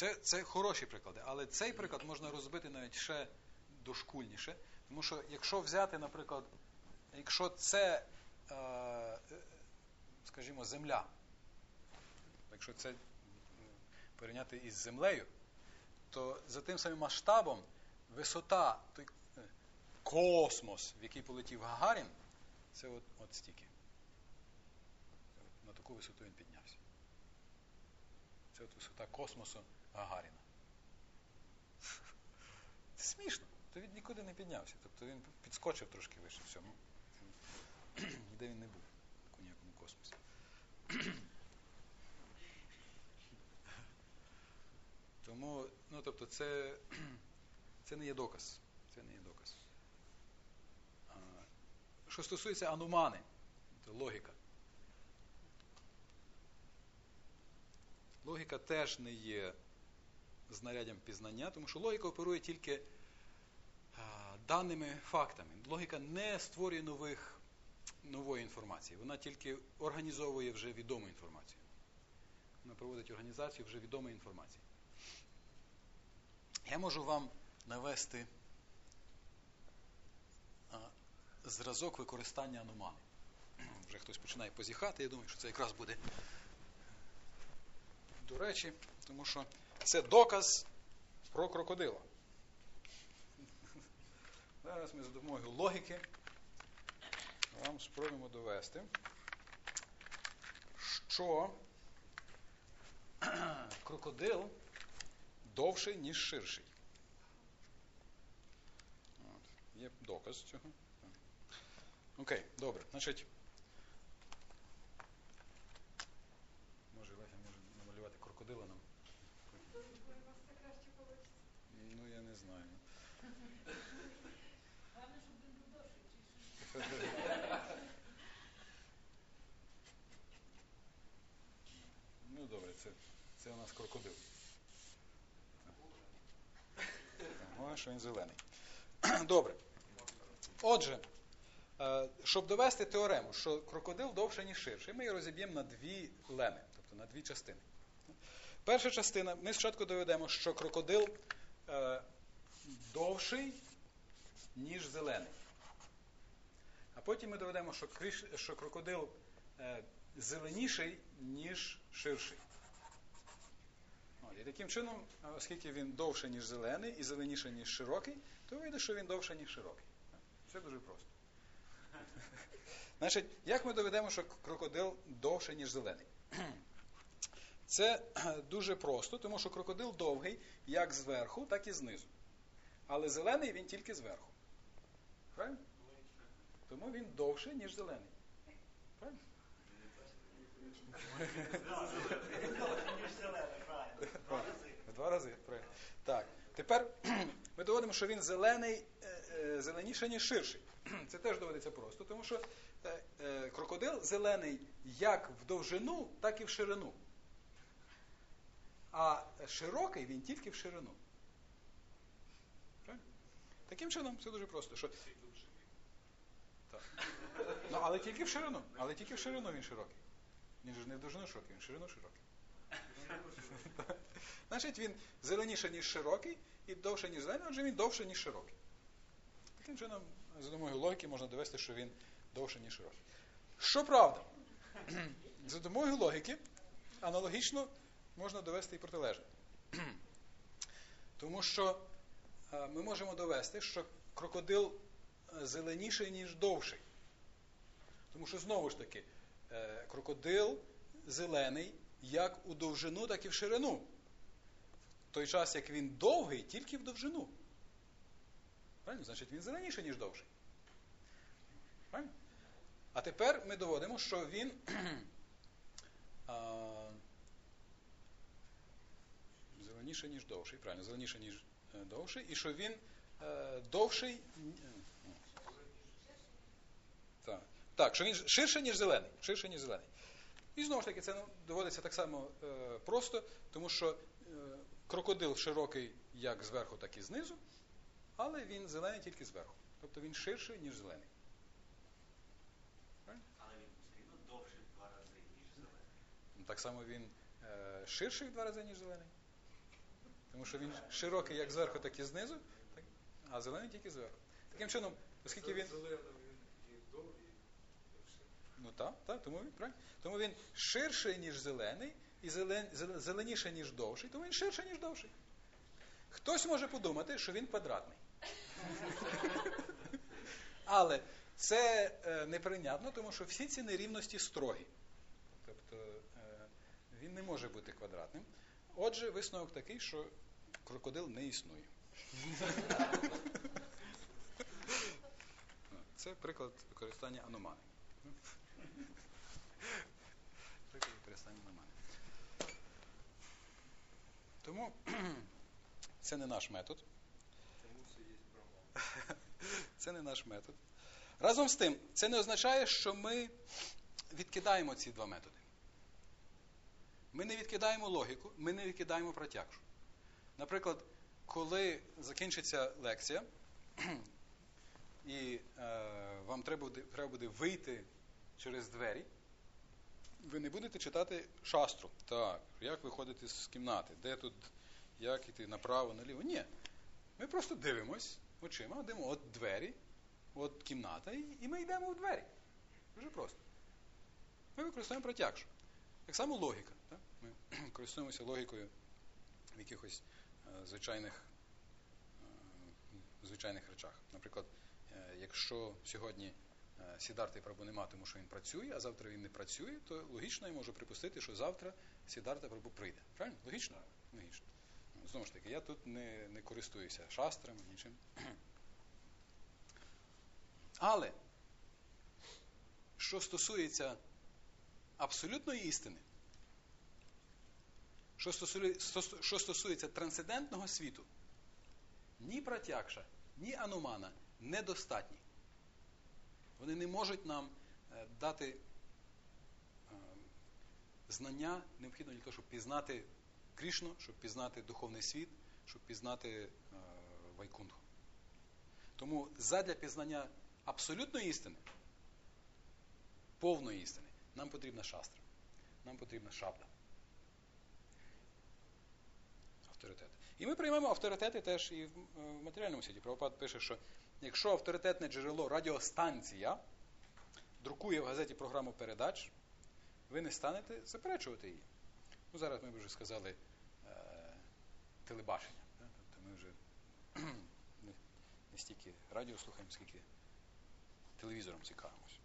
Це, це хороші приклади, але цей приклад можна розбити навіть ще дошкульніше. Тому що якщо взяти, наприклад, якщо це, е, скажімо, земля, якщо це порівняти із землею, то за тим самим масштабом висота, той е, космос, в який полетів Гагарін, це от, от стільки. На таку висоту він піднявся. Це от висота космосу Гагаріна. Це смішно. То він нікуди не піднявся. Тобто він підскочив трошки вище всьому. Ніде він не був у ніякому космосі. Тому, ну тобто, це, це не є доказ. Це не є доказ. А, що стосується анумани, то логіка. Логіка теж не є знаряддям пізнання, тому що логіка оперує тільки даними фактами. Логіка не створює нових, нової інформації, вона тільки організовує вже відому інформацію. Вона проводить організацію вже відомої інформації. Я можу вам навести зразок використання аномани. Вже хтось починає позіхати, я думаю, що це якраз буде до речі, тому що це доказ про крокодила. Зараз ми за допомогою логіки вам спробуємо довести, що крокодил довший, ніж ширший. От. Є доказ цього. Окей, добре. Значить, може Леся може намалювати крокодила нам. Ну, я не знаю. Головне, щоб він був довший чи ширший. Ну добре, це, це у нас крокодил. Головне, що він зелений. Добре. Отже, е, щоб довести теорему, що крокодил довше, ніж ширший, ми її розіб'ємо на дві леми, тобто на дві частини. Перша частина, ми спочатку доведемо, що крокодил е, довший, ніж зелений. А потім ми доведемо, що, що крокодил е, зеленіший, ніж ширший. І таким чином, е, оскільки він довше, ніж зелений, і зеленіший, ніж широкий, то вийде, що він довше, ніж широкий. Все дуже просто. Значить, як ми доведемо, що крокодил довше, ніж зелений? Це е, дуже просто, тому що крокодил довгий як зверху, так і знизу. Але зелений він тільки зверху. Правильно? Тому він довший, ніж зелений. Правильно? В два рази. правильно. Так. Тепер ми доводимо, що він зелений, е, е, зеленіший, ніж ширший. Це теж доводиться просто, тому що е, крокодил зелений як в довжину, так і в ширину. А широкий він тільки в ширину. Правильно? Таким чином, це дуже просто. Що... Ну, але тільки в ширину. Але тільки в ширину він широкий. Він ж не в довжину широкий, він в ширину широкий. Значить, він зеленіше, ніж широкий, і довше, ніж зелений, отже він довше, ніж широкий. Таким чином, за допомогою логіки можна довести, що він довше, ніж широкий. Що правда? За допомогою логіки аналогічно можна довести і протилежне. Тому що е, ми можемо довести, що крокодил зеленіший, ніж довший. Тому що знову ж таки, е, крокодил зелений як у довжину, так і в ширину. В той час, як він довгий, тільки в довжину. Правильно? Значить, він зеленіший, ніж довший. Правильно? А тепер ми доводимо, що він зеленіший, ніж довший. Правильно, зеленіший, ніж е, довший, і що він е, довший. Так. що він ширший, ніж зелений. Ширший, ніж зелений. І знову ж таки, це ну, доводиться так само е, просто, тому що е, крокодил широкий як зверху, так і знизу, але він зелений тільки зверху. Тобто він ширший, ніж зелений. Але він все рівно довший в два рази, ніж зелений. Ну, Так само він е, ширший в два рази, ніж зелений. Тому що він широкий як зверху, так і знизу, так, а зелений тільки зверху. Таким чином, оскільки він. Зелений він і довгий, і все. Ну так, так, тому він правильно. Тому він ширший, ніж зелений, і зелен, зеле- зеленіший, ніж довший, тому він ширший, ніж довший. Хтось може подумати, що він квадратний. Але це е, неприйнятно, тому що всі ці нерівності строгі. Тобто е, він не може бути квадратним. Отже, висновок такий, що крокодил не існує. Це приклад використання аномани. Приклад використання аномани. Тому це не наш метод. Це не наш метод. Разом з тим, це не означає, що ми відкидаємо ці два методи. Ми не відкидаємо логіку, ми не відкидаємо протягшу. Наприклад, коли закінчиться лекція, і е, вам треба буде, треба буде вийти через двері, ви не будете читати шастру. Так, як виходити з кімнати, де тут, як іти направо, наліво. Ні. Ми просто дивимось очима, дивимо, от двері, от кімната, і, ми йдемо в двері. Дуже просто. Ми використовуємо протягшу. Так само логіка. Так? Ми користуємося логікою в якихось е, звичайних, е, звичайних речах. Наприклад, е, якщо сьогодні Сідарти Прабу нема, тому що він працює, а завтра він не працює, то логічно я можу припустити, що завтра Сідарта Прабу прийде. Правильно? Логічно? Логічно. Ну, Знову ж таки, я тут не, не користуюся шастрами, нічим. Але що стосується абсолютної істини, що стосується, що стосується трансцендентного світу, ні пратякша, ні анумана недостатні. Вони не можуть нам е, дати е, знання необхідно для того, щоб пізнати Крішну, щоб пізнати духовний світ, щоб пізнати е, Тому задля пізнання абсолютної істини, повної істини, нам потрібна шастра, нам потрібна шабда. Авторитет. І ми приймемо авторитети теж і в матеріальному світі. Правопад пише, що якщо авторитетне джерело радіостанція друкує в газеті програму передач, ви не станете заперечувати її. Ну, зараз ми вже сказали е, телебачення. Да? Тобто ми вже не, не стільки радіо слухаємо, скільки телевізором цікавимося.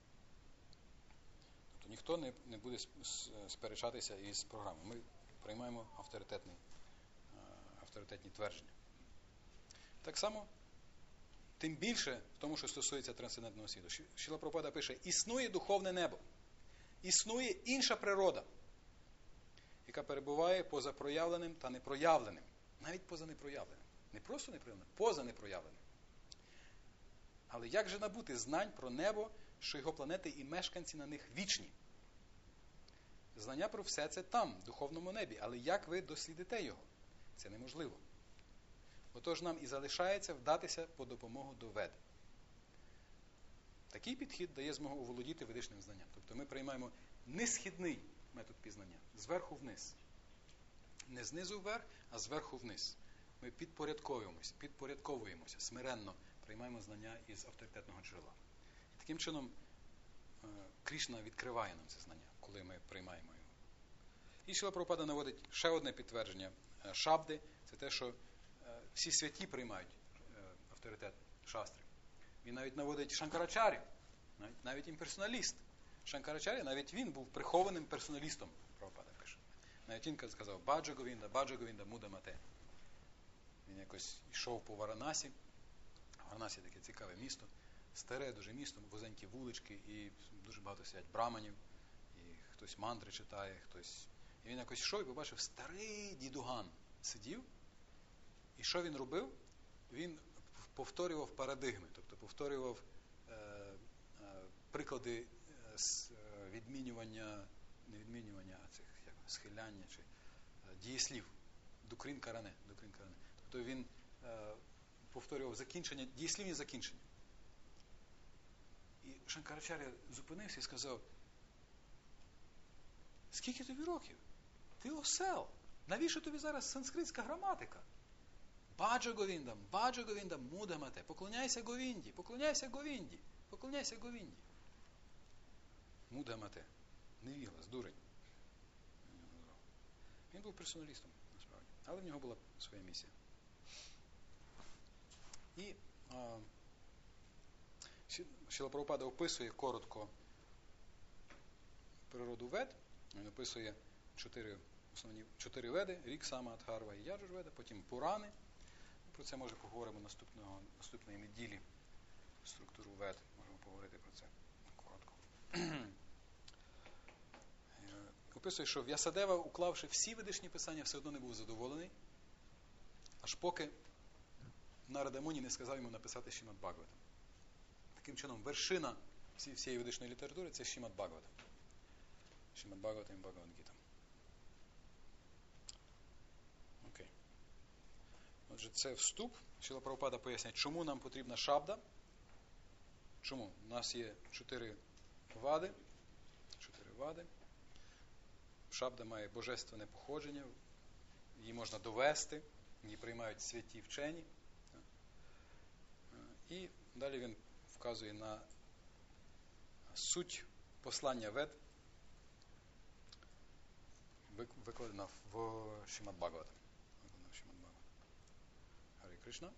Тобто ніхто не, не буде сперечатися із програмою. Ми приймаємо авторитетний, е, авторитетні твердження. Так само, тим більше в тому, що стосується трансцендентного світу. Ші- Шіла Пропада пише: існує духовне небо, існує інша природа, яка перебуває поза проявленим та непроявленим. Навіть поза непроявленим. Не просто непроявленим, поза непроявленим. Але як же набути знань про небо, що його планети і мешканці на них вічні? Знання про все це там, в духовному небі, але як ви дослідите його? Це неможливо. Отож нам і залишається вдатися по допомогу до вед. Такий підхід дає змогу оволодіти ведичним знанням. Тобто ми приймаємо несхідний метод пізнання, зверху вниз. Не знизу вверх, а зверху вниз. Ми підпорядковуємося, підпорядковуємося, смиренно приймаємо знання із авторитетного джерела. І таким чином е, Крішна відкриває нам це знання, коли ми приймаємо його. І Шіла Прабхупада наводить ще одне підтвердження е, шабди це те, що всі святі приймають е, авторитет шастри. Він навіть наводить Шанкарачарі, навіть, навіть імперсоналіст. Шанкарачарі, навіть він був прихованим персоналістом, Прабхупада пише. Навіть він сказав Баджа Говінда, Баджа Муда Мате. Він якось йшов по Варанасі. Варанасі таке цікаве місто, старе дуже місто, вузенькі вулички, і дуже багато сидять браманів, і хтось мантри читає, хтось. І він якось йшов і побачив старий дідуган сидів. І що він робив? Він повторював парадигми, тобто повторював е, е, приклади е, е, відмінювання, не відмінювання, а цих як, схиляння чи е, дієслів. Дукрін каране, дукрін каране. Тобто він е, повторював закінчення, дієслівні закінчення. І Шанкарачаря зупинився і сказав: Скільки тобі років? Ти осел. Навіщо тобі зараз санскритська граматика? Баджа Говіндам, Баджа Говіндам, Мудамате. Поклоняйся Говінді, поклоняйся Говінді, поклоняйся Говінді. Мудамате. Невіглас, дурень. Він був персоналістом, насправді. Але в нього була своя місія. І а, Ші- Шіла Прабхупада описує коротко природу вед. Він описує чотири основні чотири веди: Рік, Сама, Адхарва і Яджурведа, потім Пурани. Про це може поговоримо наступного, наступної неділі. Структуру вед. Можемо поговорити про це коротко. Описує, що В'ясадева, уклавши всі ведичні писання, все одно не був задоволений аж поки Нарада Муні не сказав йому написати Шімат Бхагаватам. Таким чином, вершина всієї ведичної літератури це Шімат Бхагаватам. Шімат Бхагаватам і Бхагавангіта. Окей. Отже, це вступ. Шіла Прабхупада пояснює, чому нам потрібна шабда. Чому? У нас є чотири вади. Чотири вади. Шабда має божественне походження, її можна довести, її приймають святі вчені. І далі він вказує на суть послання вед, викладена в Шимат Бхагавата. Викладена в Шримад Бхагавата. Гарі Кришна.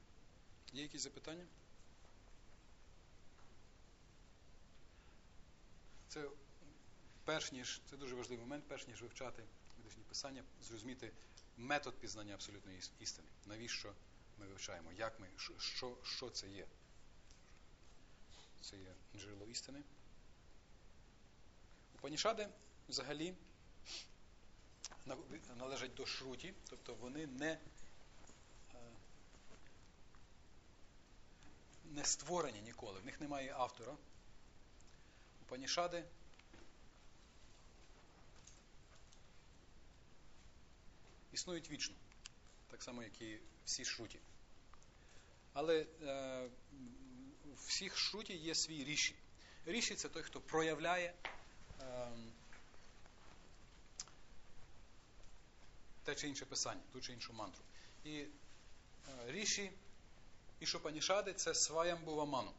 Є якісь запитання? Це перш ніж, це дуже важливий момент, перш ніж вивчати медичні писання, зрозуміти метод пізнання абсолютної істини. Навіщо ми вивчаємо? Як ми, що- що, це є? Це є джерело істини. Упанішади взагалі належать до шруті, тобто вони не, е, не створені ніколи, в них немає автора. Упанішади існують вічно, так само, як і всі шруті. Але е, у всіх шруті є свій ріші. Ріші це той, хто проявляє е, те чи інше писання, ту чи іншу мантру. І е, ріші і Шопанішади це Сваямбуваману.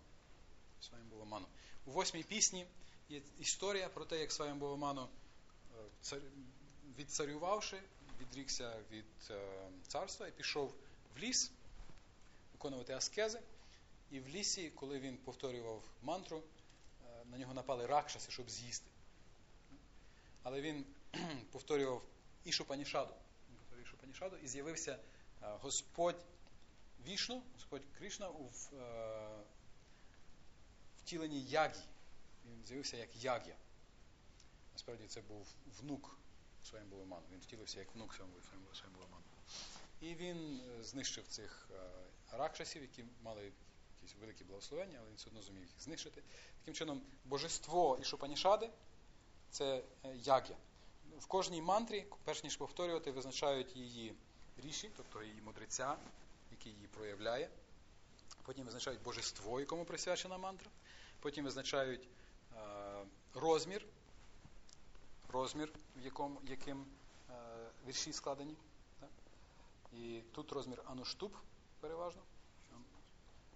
Сваямбуваману. У восьмій пісні є історія про те, як Сваямбуваману, е, відцарювавши, відрікся від е, царства і пішов в ліс виконувати аскези. І в лісі, коли він повторював мантру, е, на нього напали ракшаси, щоб з'їсти. Але він повторював Ішупанішаду. Він повторював Ішупанішаду і з'явився Господь Вішну, Господь Кришна у е, втіленні Ягі. Він з'явився як Яг'я. Насправді це був внук своєму Буламану. Він втілився як внук своєму своєму І він е, знищив цих е, ракшасів, які мали якісь великі благословення, але він все одно зумів їх знищити. Таким чином, божество Ішупанішади це яг'я. В кожній мантрі, перш ніж повторювати, визначають її ріші, тобто її мудреця, який її проявляє. Потім визначають божество, якому присвячена мантра. Потім визначають е, розмір, розмір, в якому, яким е, вірші складені. І тут розмір ануштуб переважно.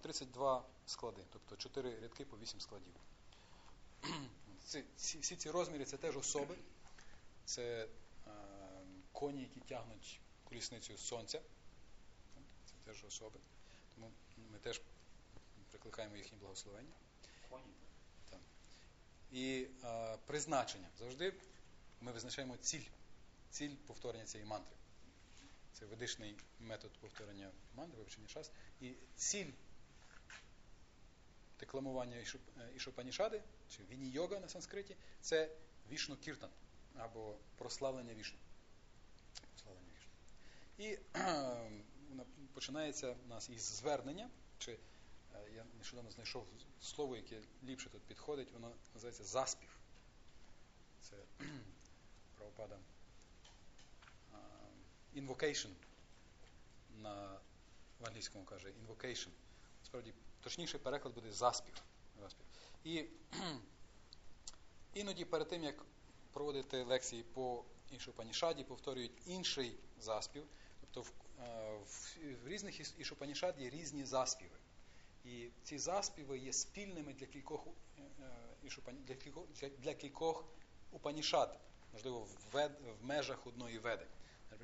32 склади, тобто 4 рядки по 8 складів. Ці, всі ці розміри це теж особи. Це е, коні, які тягнуть колісницю сонця. Теж особи. Тому ми теж прикликаємо їхні благословення. Так. І е, призначення. Завжди ми визначаємо ціль, ціль повторення цієї мантри. Це ведичний метод повторення мантри, вивчення час. І ціль декламування е, чи віні-йога на санскриті, це вішну кіртан, або прославлення вішну. Прославлення вішну. І починається у нас із звернення, чи е, я нещодавно знайшов слово, яке ліпше тут підходить, воно називається заспів. Це правопада invocation на в англійському каже invocation. Справді, точніший переклад буде заспів. заспів. І іноді перед тим, як проводити лекції по Ішупанішаді, повторюють інший заспів. Тобто в, е, в, різних Ішупанішад є різні заспіви. І ці заспіви є спільними для кількох, е, е, для кількох, для, кількох Упанішад, можливо, в, вед, в межах одної веди.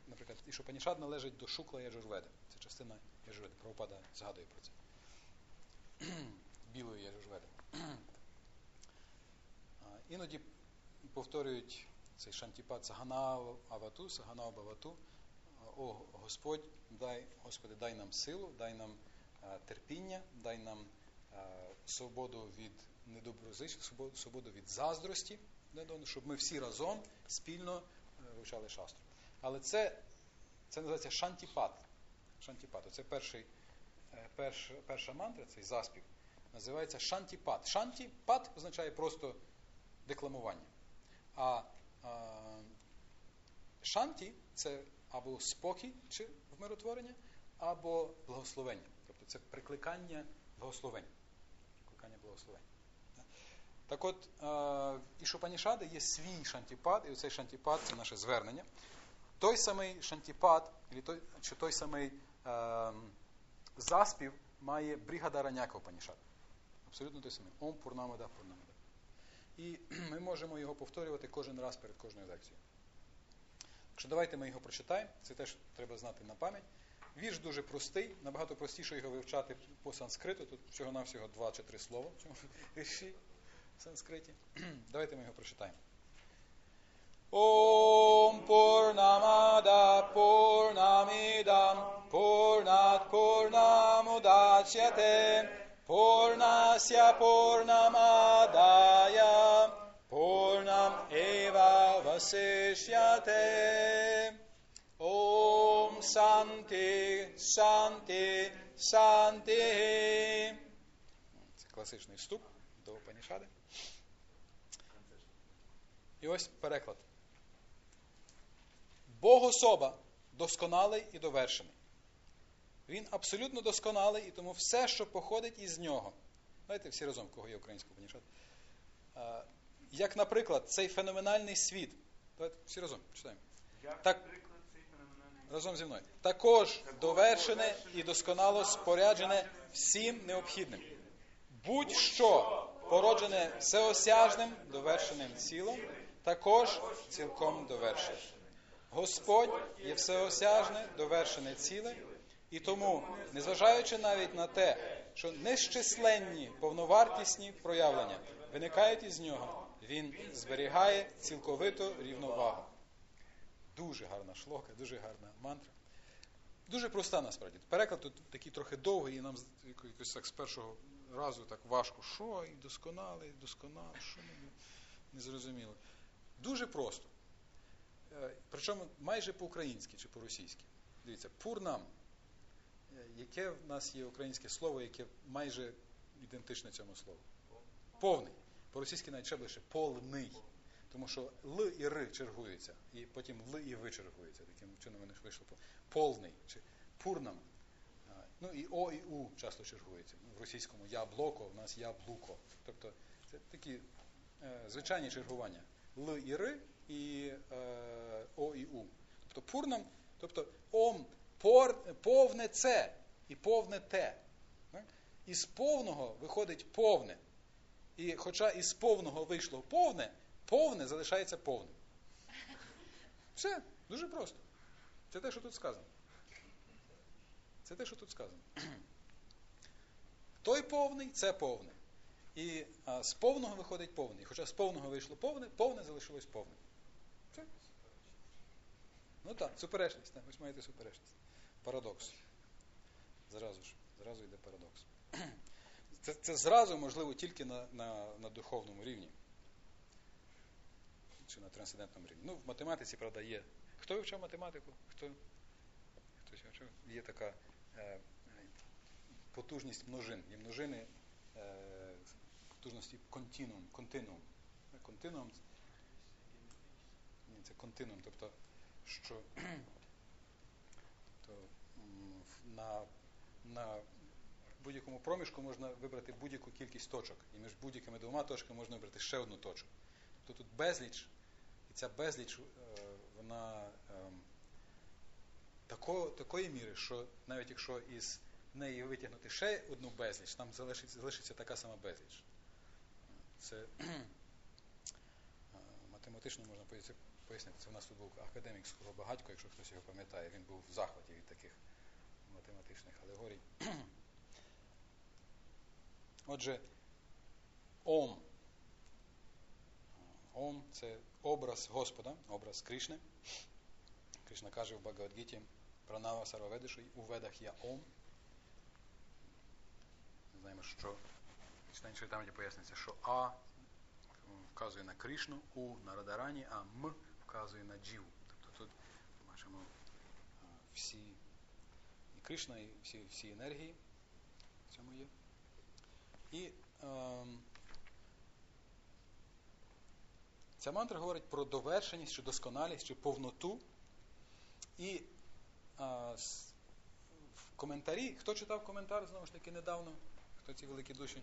Наприклад, Ішупанішад належить до Шукла Яджурведи. Це частина Яджурведи. Правопада згадує про це. Білої Яджурведи. Іноді повторюють цей шантіпад Саганау Авату, Саганау Бавату. О Господь, дай, Господи, дай нам силу, дай нам терпіння, дай нам свободу від недоброзичів, свободу, від заздрості, щоб ми всі разом спільно е, вивчали шастру. Але це, це називається шантіпад. Шантіпат. Оце перший, е, перш, перша мантра, цей заспів, називається шантіпат. Шантіпат означає просто декламування. А, а шанті це або спокій чи вмиротворення, або благословення. Тобто це прикликання благословень. Прикликання благословень. Так от, е, Ішопанішади є свій шантіпад, і оцей шантіпад це наше звернення. Той самий шантіпад, чи той самий е, заспів має бригада Раняка Панішад. Абсолютно той самий. Ом Пурнамада Пурнамада. І ми можемо його повторювати кожен раз перед кожною лекцією. Якщо давайте ми його прочитаємо, це теж треба знати на пам'ять. Вірш дуже простий, набагато простіше його вивчати по санскриту. Тут всього-навсього два чи три слова в цьому вірші в санскриті. Давайте ми його прочитаємо. Ом Пурнамада Пурнамідам Пурнат Пурнамудачяте Пурнася Пурнамадая Пурнам Ева Vasishyate Ом Санти Санти Санти Це класичний вступ до Панішади. І ось переклад. Бог особа досконалий і довершений. Він абсолютно досконалий, і тому все, що походить із нього. Знаєте, всі разом, кого є українською панішат. Як, наприклад, цей феноменальний світ. Давайте всі разом читаємо. Так. Разом зі мною. Також довершене і досконало споряджене всім необхідним. Будь-що породжене всеосяжним довершеним цілом, також цілком довершене. Господь є всеосяжне довершене ціле, і тому, незважаючи навіть на те, що нещисленні повновартісні проявлення виникають із нього, він зберігає цілковиту рівновагу. Дуже гарна шлока, дуже гарна мантра. Дуже проста насправді. Переклад тут такий трохи довгий, і нам якось так з першого разу так важко. Що, і досконалий, досконалий, що не, не зрозуміло. Дуже просто. Е, Причому майже по-українськи чи по-російськи. Дивіться, пурнам, е, яке в нас є українське слово, яке майже ідентичне цьому слову? Повний. По-російськи навіть ще ближче повний. Тому що Л і Р чергуються, і потім Л і В чергуються. Таким чином вони вийшло по повний чи пурнам. Ну і О і У часто чергуються. Ну, В російському яблоко, в нас яблуко. Тобто це такі е, звичайні чергування. Л і Р і е, О і У. Тобто пурнам, тобто ом, пор, повне це і повне те. Так? Із повного виходить повне. І хоча із повного вийшло повне, повне залишається повним. Все, дуже просто. Це те, що тут сказано. Це те, що тут сказано. Той повний це повне. І а, з повного виходить повний. Хоча з повного вийшло повне, повне залишилось повним. Все. Ну так, суперечність. Так, ось маєте суперечність. Парадокс. Зразу ж, зразу йде парадокс. Це, це зразу можливо тільки на, на, на духовному рівні. Чи на трансцендентному рівні. Ну, в математиці, правда, є. Хто вивчав математику? Хто? Хтось вивчав? Є така е, потужність множин. Є множини е, потужності континуум. Континуум. Е, Континуум це континуум, тобто, що то, на, на будь-якому проміжку можна вибрати будь-яку кількість точок. І між будь-якими двома точками можна вибрати ще одну точку. Тобто тут безліч, і ця безліч, е, вона ем, тако, такої міри, що навіть якщо із неї витягнути ще одну безліч, там залишиться, залишиться така сама безліч. Це е, математично можна пояснити. Це в нас тут був академік Скоро Багатько, якщо хтось його пам'ятає, він був в захваті від таких математичних алегорій. Отже, Ом. Ом це образ Господа, образ Кришни. Кришна каже в Багавадгіті Пранава Сарваведишу, у ведах я Ом. Знаємо, що читання там пояснюється, що А вказує на Кришну, У на Радарані, а М вказує на Джіву. Тобто тут бачимо всі. І Кришна і всі, всі енергії в цьому є. І ем, ця мантра говорить про довершеність чи досконалість чи повноту. І с- в коментарі, хто читав коментар знову ж таки недавно? Хто ці великі душі?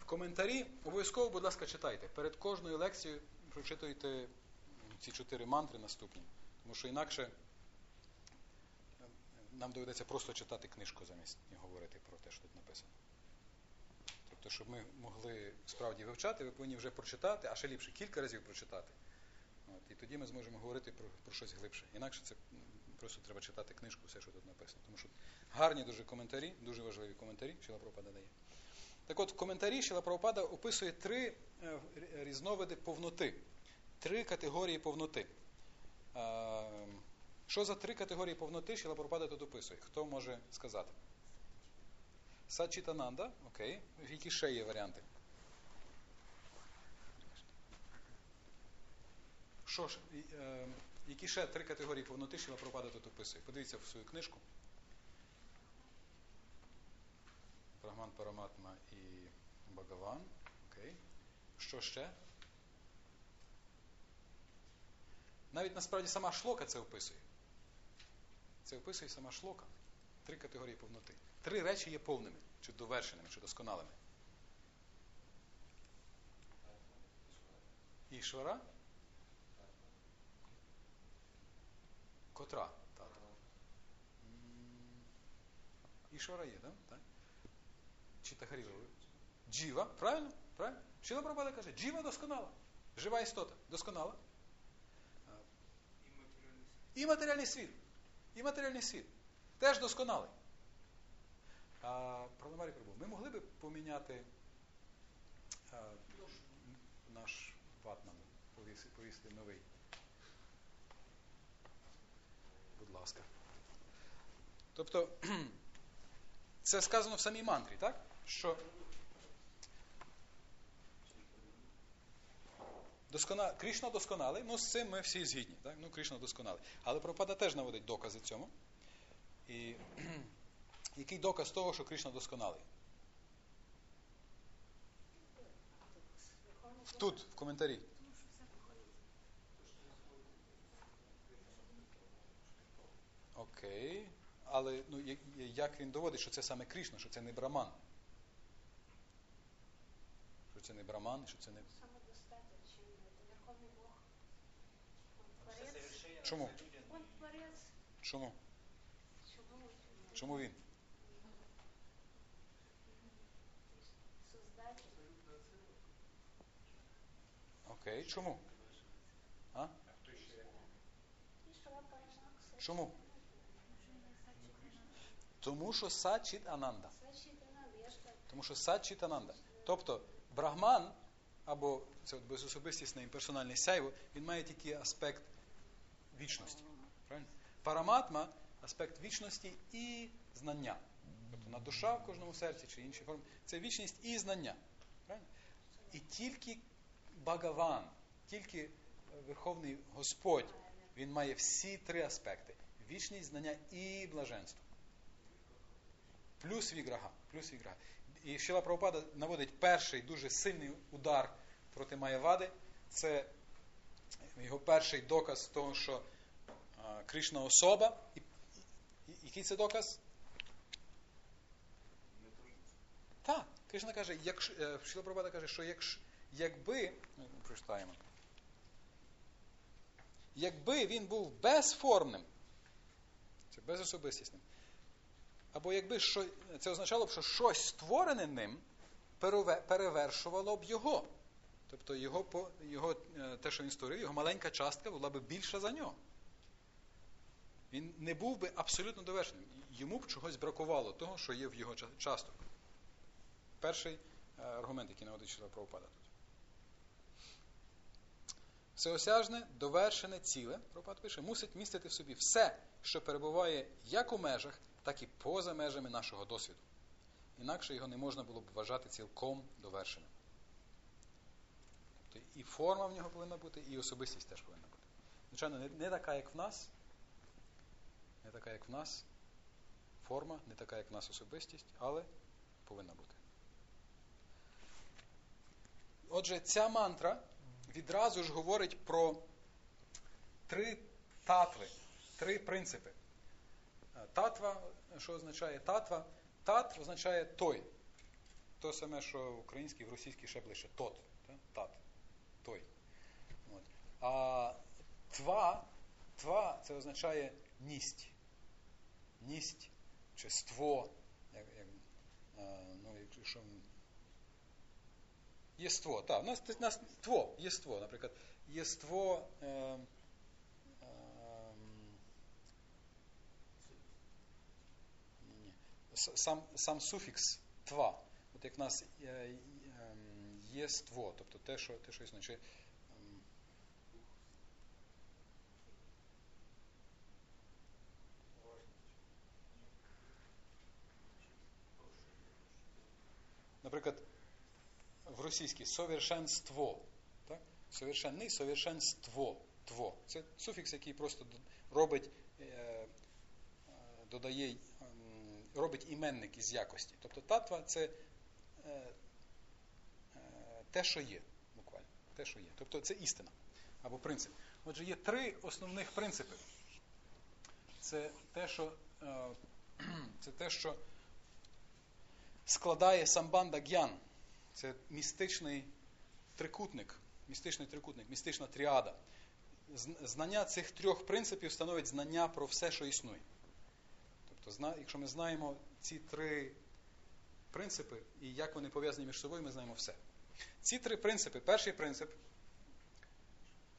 В коментарі обов'язково, будь ласка, читайте. Перед кожною лекцією прочитуйте ці чотири мантри наступні. Тому що інакше е, нам доведеться просто читати книжку замість говорити про те, що тут написано. Тобто, щоб ми могли справді вивчати, ви повинні вже прочитати, а ще ліпше кілька разів прочитати. От, і тоді ми зможемо говорити про, про щось глибше. Інакше це просто треба читати книжку, все, що тут написано. Тому що гарні дуже коментарі, дуже важливі коментарі, Шіла Прабхупада дає. Так от, в коментарі Шіла Прабхупада описує три е, різновиди повноти, три категорії повноти. Що за три категорії повноти Шіла Прабхупада тут описує? Хто може сказати? Сачітананда, окей. Які ще є варіанти? Що ж, е, які ще три категорії повноти Шіла Прабхупада тут описує? Подивіться в свою книжку. Брахман Параматма і Багаван. Окей. Що ще? Навіть насправді сама шлока це описує. Це описує сама шлока. Три категорії повноти. Три речі є повними, чи довершеними, чи досконалими. Ішвара. Котра? Тата. Ішвара є, да? так? Чи Тахаріва? Джіва, правильно? Правильно? Шіла Прабхада каже, джіва досконала. Жива істота, досконала. І матеріальний світ. І матеріальний світ. Теж досконалий. А, Праламарі Прабу, ми могли би поміняти а, наш повісити, повісити новий. Будь ласка. Тобто, це сказано в самій мантрі, так? Що доскона... Кришна досконалий, ну з цим ми всі згідні. Так? Ну, Кришна досконалий. Але Пропада теж наводить докази цьому. І який доказ того, що Кришна досконалий? Тут, в коментарі. Окей. Але ну, як він доводить, що це саме Кришна, що це не Браман? Що це не Браман, що це не. Самодостаточен, это Верховный Бог. Он Творец. Чому? Чому він? Окей. Чому? А? Чому? Тому що Сачіт Ананда. Тому що Сачіт Ананда. Тобто Брахман, або це безособистісне імперсональне сяйво, він має тільки аспект вічності. Параматма аспект вічності і знання. Тобто на душа в кожному серці чи інші форми. Це вічність і знання. І тільки Багаван, тільки е, Верховний Господь, він має всі три аспекти: вічність, знання і блаженство. Плюс віграга. Плюс віграга. І Шіла Прабхупада наводить перший дуже сильний удар проти Маєвади. Це його перший доказ того, що Кришна особа. І, який це доказ? Так, Кришна каже, якщо, е, каже, що якщо, якби, ну, прочитаємо, якби він був безформним, це безособистісним, або якби що, це означало б, що щось створене ним перевершувало б його. Тобто його, його, е, те, що він створив, його маленька частка була б більша за нього. Він не був би абсолютно довершеним. Йому б чогось бракувало того, що є в його часток. Перший е, аргумент, який наводить Шіла Прабхупада тут. Всеосяжне, довершене ціле, Прабхупада пише, мусить містити в собі все, що перебуває як у межах, так і поза межами нашого досвіду. Інакше його не можна було б вважати цілком довершеним. Тобто і форма в нього повинна бути, і особистість теж повинна бути. Звичайно, не, не така, як в нас, не така, як в нас, форма, не така, як в нас особистість, але повинна бути. Отже, ця мантра відразу ж говорить про три татви, три принципи. Е, Татва, що означає татва? Тат означає той. То саме, що в українській, в російській ще ближче тот. Тат. Той. От. А тва, тва це означає ність. Ність чи ство. Як, як, ну, якщо Єство, так. У нас, у нас тво, єство, наприклад, єство. Е, е, сам, сам суфікс тва. От як в нас е, єство, тобто те, що те, що існує. Ем, Наприклад, в російській совершенство. Так? Совершенний, совершенство. Тво. Це суфікс, який просто робить, е, е, додає, робить іменник із якості. Тобто татва це е, те, що є, буквально. Те, що є. Тобто це істина або принцип. Отже, є три основних принципи. Це те, що, е, це те, що складає самбанда г'ян. Це містичний трикутник, містичний трикутник, містична тріада. Знання цих трьох принципів становить знання про все, що існує. Тобто, якщо ми знаємо ці три принципи і як вони пов'язані між собою, ми знаємо все. Ці три принципи. Перший принцип,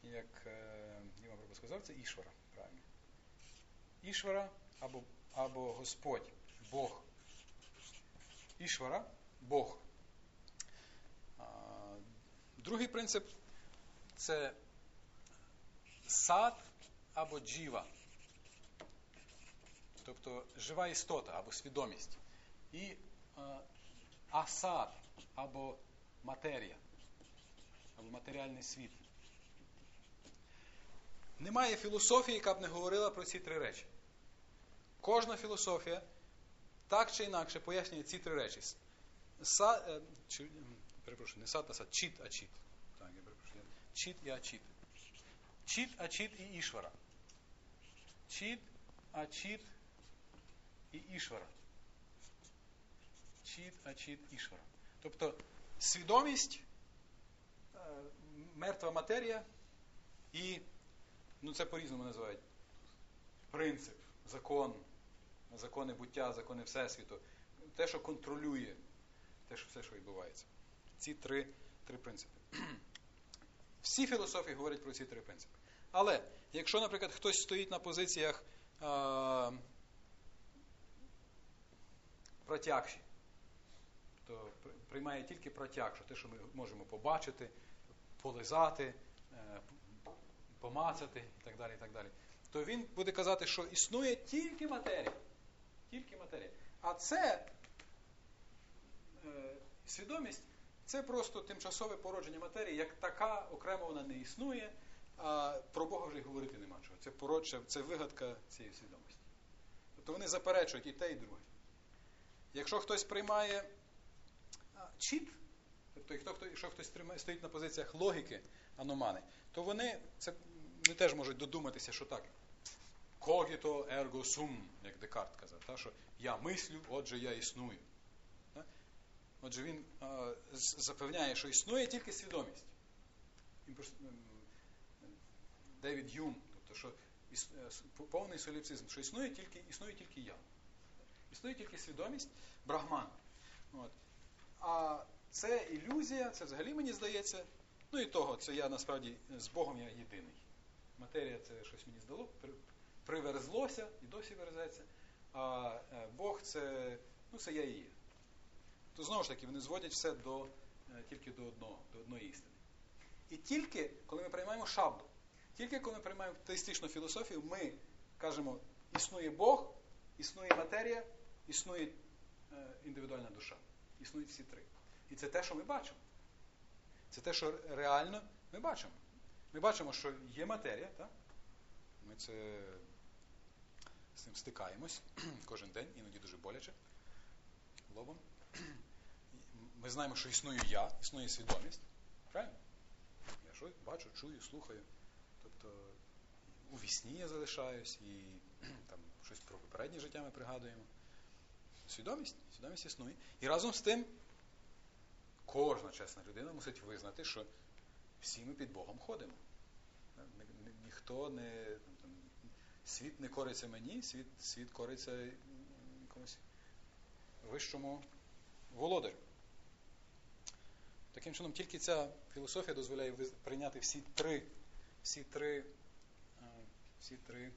як Діма Прабу сказав, це ішвара. Правильно. Ішвара або, або Господь, Бог. Ішвара Бог. Другий принцип це сад або джіва, тобто жива істота або свідомість. І е, асад або матерія, або матеріальний світ. Немає філософії, яка б не говорила про ці три речі. Кожна філософія так чи інакше пояснює ці три речі. Са, е, чи, перепрошую, не сад, а сад, чіт, а чіт. Так, я перепрошую. Чіт і ачіт. Чіт, ачіт і ішвара. Чіт, ачіт і ішвара. Чіт, ачіт, ішвара. Тобто свідомість, е, мертва матерія і, ну це по-різному називають, принцип, закон, закони буття, закони Всесвіту. Те, що контролює те, що все, що відбувається. Ці три, три принципи. Всі філософії говорять про ці три принципи. Але якщо, наприклад, хтось стоїть на позиціях а, протягші, то приймає тільки протягшу, те, що ми можемо побачити, полизати, е, помацати і так далі, і так далі, то він буде казати, що існує тільки матерія. Тільки матерія. А це е, свідомість це просто тимчасове породження матерії, як така окремо вона не існує, а про Бога вже й говорити нема чого. Це породча, це вигадка цієї свідомості. Тобто вони заперечують і те, і друге. Якщо хтось приймає чіт, тобто якщо хтось стоїть на позиціях логіки аномани, то вони це вони теж можуть додуматися, що так. Когіто ерго сум, як Декарт казав, та, що я мислю, отже, я існую. Отже, він е, запевняє, що існує тільки свідомість. Девід Юм, тобто, що е, повний соліпсизм, що існує тільки існує тільки я. Існує тільки свідомість брахман. От. А це ілюзія, це взагалі мені здається. Ну і того, це я насправді з Богом я єдиний. Матерія це щось мені здало, приверзлося і досі верзеться. А е, Бог це, ну, це я і є то знову ж таки вони зводять все до, е, тільки до одного, до одної істини. І тільки, коли ми приймаємо шабду, тільки коли ми приймаємо теїстичну філософію, ми кажемо, існує Бог, існує матерія, існує е, індивідуальна душа. Існують всі три. І це те, що ми бачимо. Це те, що реально ми бачимо. Ми бачимо, що є матерія, так? Ми це цим стикаємось кожен день, іноді дуже боляче лобом. Ми знаємо, що існую я, існує свідомість. Правильно? Я щось бачу, чую, слухаю. Тобто у вісні я залишаюсь і там щось про попереднє життя ми пригадуємо. Свідомість, свідомість існує. І разом з тим кожна чесна людина мусить визнати, що всі ми під Богом ходимо. Ні- ні- Ніхто не. Світ не кориться мені, світ, світ кориться якомусь вищому володарю. Таким чином, тільки ця філософія дозволяє прийняти всі три, всі три, е, всі три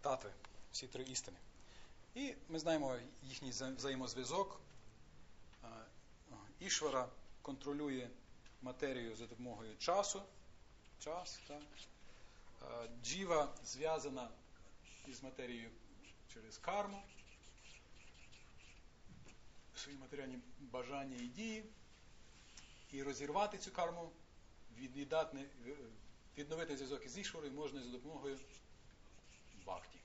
татви, всі три істини. І ми знаємо їхній взаємозв'язок. Ішвара контролює матерію за допомогою часу. Час, так. Джіва зв'язана із матерією через карму, свої матеріальні бажання і дії, і розірвати цю карму, відновити зв'язок із Ішварою можна за допомогою бхакті.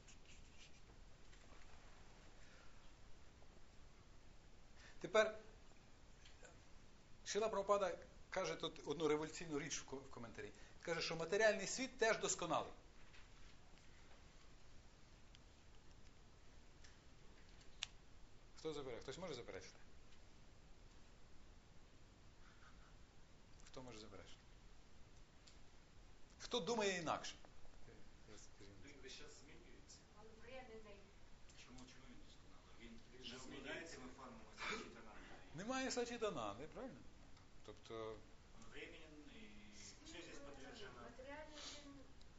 Тепер Шила Прабхупада каже тут одну революційну річ в коментарі. Каже, що матеріальний світ теж досконалий. Хто заперечує? Хтось може заперечити? Хто може заперечити? Хто думає інакше? Він весь час змінюється. Он преданный. Чому, чому він досконалий? Він, Він не же змінюється. зміняється, ми фармимо Немає сачітананди, правильно? Тобто, временен і все здесь подтверждено.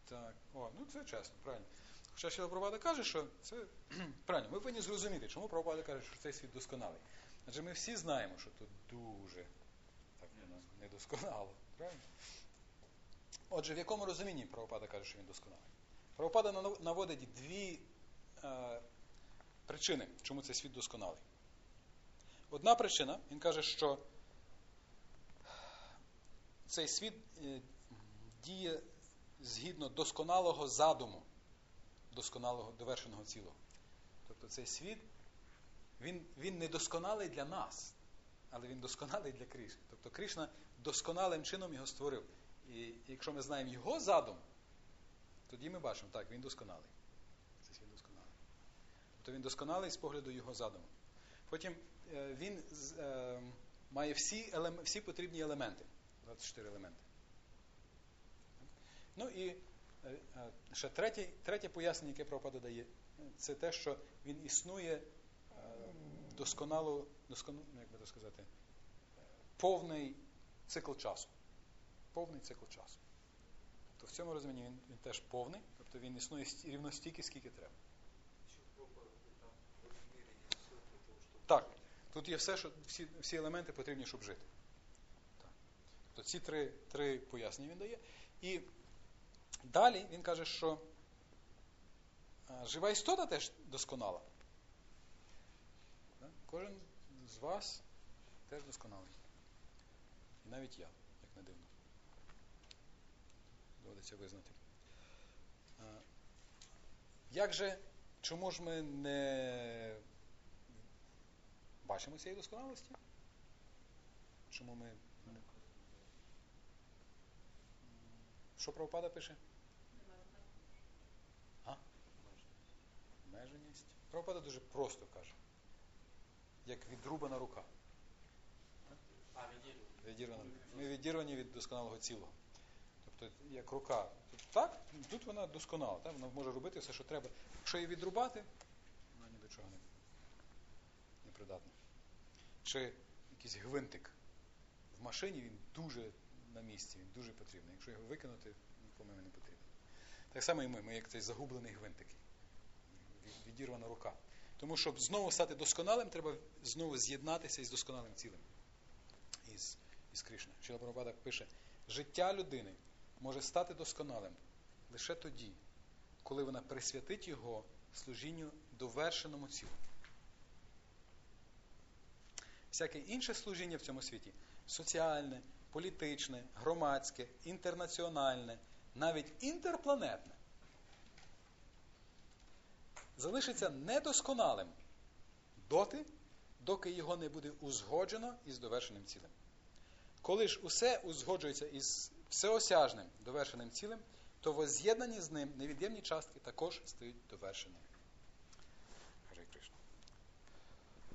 Так, о, ну це чесно, правильно. Хоча Шіла Прабхупада каже, що це правильно, ми повинні зрозуміти, чому Прабхупада каже, що цей світ досконалий. Адже ми всі знаємо, що тут дуже так воно недосконало. Правильно? Отже, в якому розумінні Прабхупада каже, що він досконалий? Прабхупада наводить дві е, причини, чому цей світ досконалий. Одна причина, він каже, що цей світ е, діє згідно досконалого задуму, досконалого довершеного цілого. Тобто цей світ, він, він не досконалий для нас, але він досконалий для Кришни. Тобто Кришна досконалим чином його створив. І якщо ми знаємо його задум, тоді ми бачимо, так, він досконалий. Цей світ досконалий. Тобто він досконалий з погляду його задуму. Потім він е, має всі, всі потрібні елементи. 24 елементи. Ну і е, е, ще третє, третє пояснення, яке Прабхупада дає, це те, що він існує е, досконало, досконало ну, як би так сказати, е, повний цикл часу. Повний цикл часу. Тобто в цьому розумінні він, він теж повний, тобто він існує рівно стільки, скільки треба. Так, тут є все, що всі, всі елементи потрібні, щоб жити. Так. Тобто ці три, три пояснення він дає. І далі він каже, що е, жива істота теж досконала. Да? Кожен з вас теж досконалий. І навіть я, як не дивно. Доводиться визнати. Е, Як же, чому ж ми не бачимо цієї досконалості? Чому ми. не- Що Правопада пише? А? Обмеженість. Правопада дуже просто каже. Як відрубана рука. А. Відірвана. Ми відірвані від досконалого цілого. Тобто, як рука. Так, тут вона досконала, так? вона може робити все, що треба. Якщо її відрубати, вона ні до чого не, не придатна. Чи якийсь гвинтик в машині, він дуже на місці, він дуже потрібний. Якщо його викинути, нікому не потрібен. Так само і ми, ми як цей загублений гвинтик. Відірвана рука. Тому, щоб знову стати досконалим, треба знову з'єднатися із досконалим цілим. Із, із Кришни. Шіла Прабхупада пише, життя людини може стати досконалим лише тоді, коли вона присвятить його служінню довершеному цілу. Всяке інше служіння в цьому світі соціальне, політичне, громадське, інтернаціональне, навіть інтерпланетне залишиться недосконалим доти, доки його не буде узгоджено із довершеним цілем. Коли ж усе узгоджується із всеосяжним довершеним цілем, то воз'єднані з ним невід'ємні частки також стають довершеними.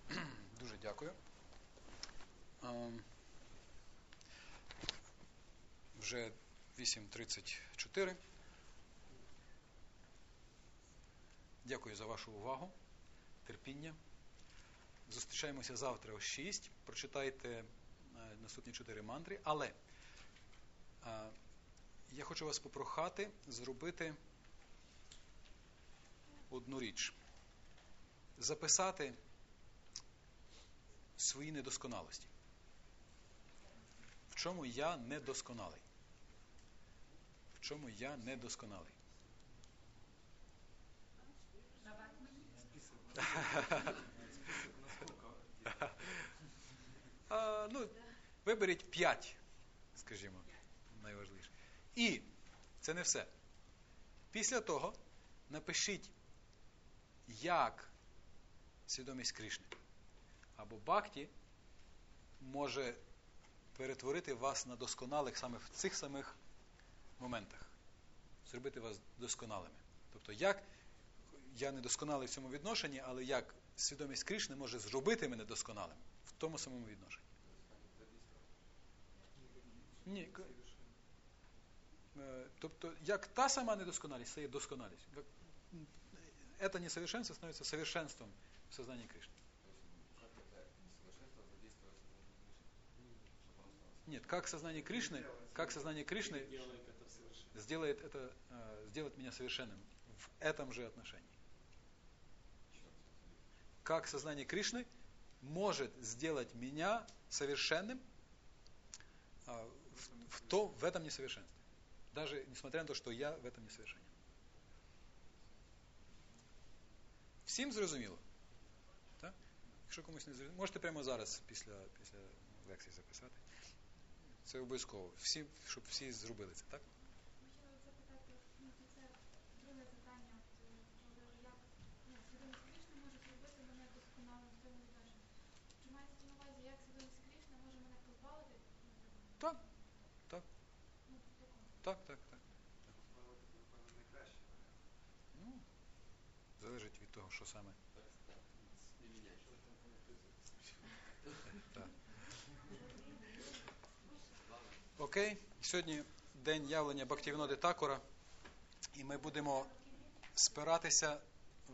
Дуже дякую. Ем, Вже 8.34. Дякую за вашу увагу, терпіння. Зустрічаємося завтра о 6. Прочитайте е, наступні чотири мантри. Але е, я хочу вас попрохати зробити одну річ. Записати свої недосконалості. В чому я недосконалий? В чому я недосконалий? А, ну, виберіть 5, скажімо, найважливіше. І це не все. Після того напишіть, як свідомість Кришни або Бхакті може перетворити вас на досконалих саме в цих самих моментах, зробити вас досконалими. Тобто, як я не досконалий в цьому відношенні, але як свідомість Кришни може зробити мене досконалим в тому самому відношенні. Ні, е, тобто, як та сама недосконалість стає досконалість. Як, м, Это несовершенство становится совершенством в сознании Кришны. Нет, как сознание Кришны, как сознание Кришны Делает это совершенно. сделает это, э, сделает меня совершенным в этом же отношении. Как сознание Кришны может сделать меня совершенным а, в, в, то, в этом несовершенстве. Даже несмотря на то, что я в этом несовершенен. Всім зрозуміло? Так? Якщо комусь не зрозуміло, можете прямо зараз після, після лекції записати. Це обов'язково. Всі, щоб всі зробили це, так? Так, так. Так, так, так. Ну, залежить від того, що саме. Так, так, не меняй. Так. Окей, сьогодні день явлення Бактівноди Такора, і ми будемо спиратися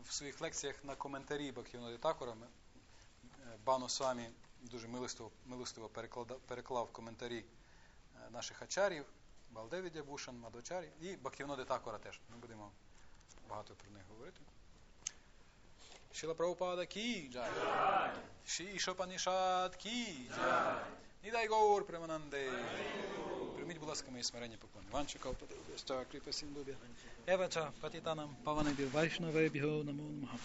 в своїх лекціях на коментарі Бактівноди Такора. Е, Бано дуже милостиво, милостиво переклав коментарі е, наших ачарів, Балдевідя Бушан, Мадочарі і Бактівноди Такора теж. Ми будемо багато про них говорити. Шіла Прабхупада кі джай. Ші кі джай. Нідай говор Премананде. Прийміть, будь ласка, мої смирення поклони. Ванчика, Калпата, Кріпа Сіндубі. Евача, Патітанам, Паванебір, Вайшнавебіго, Намо Намаха.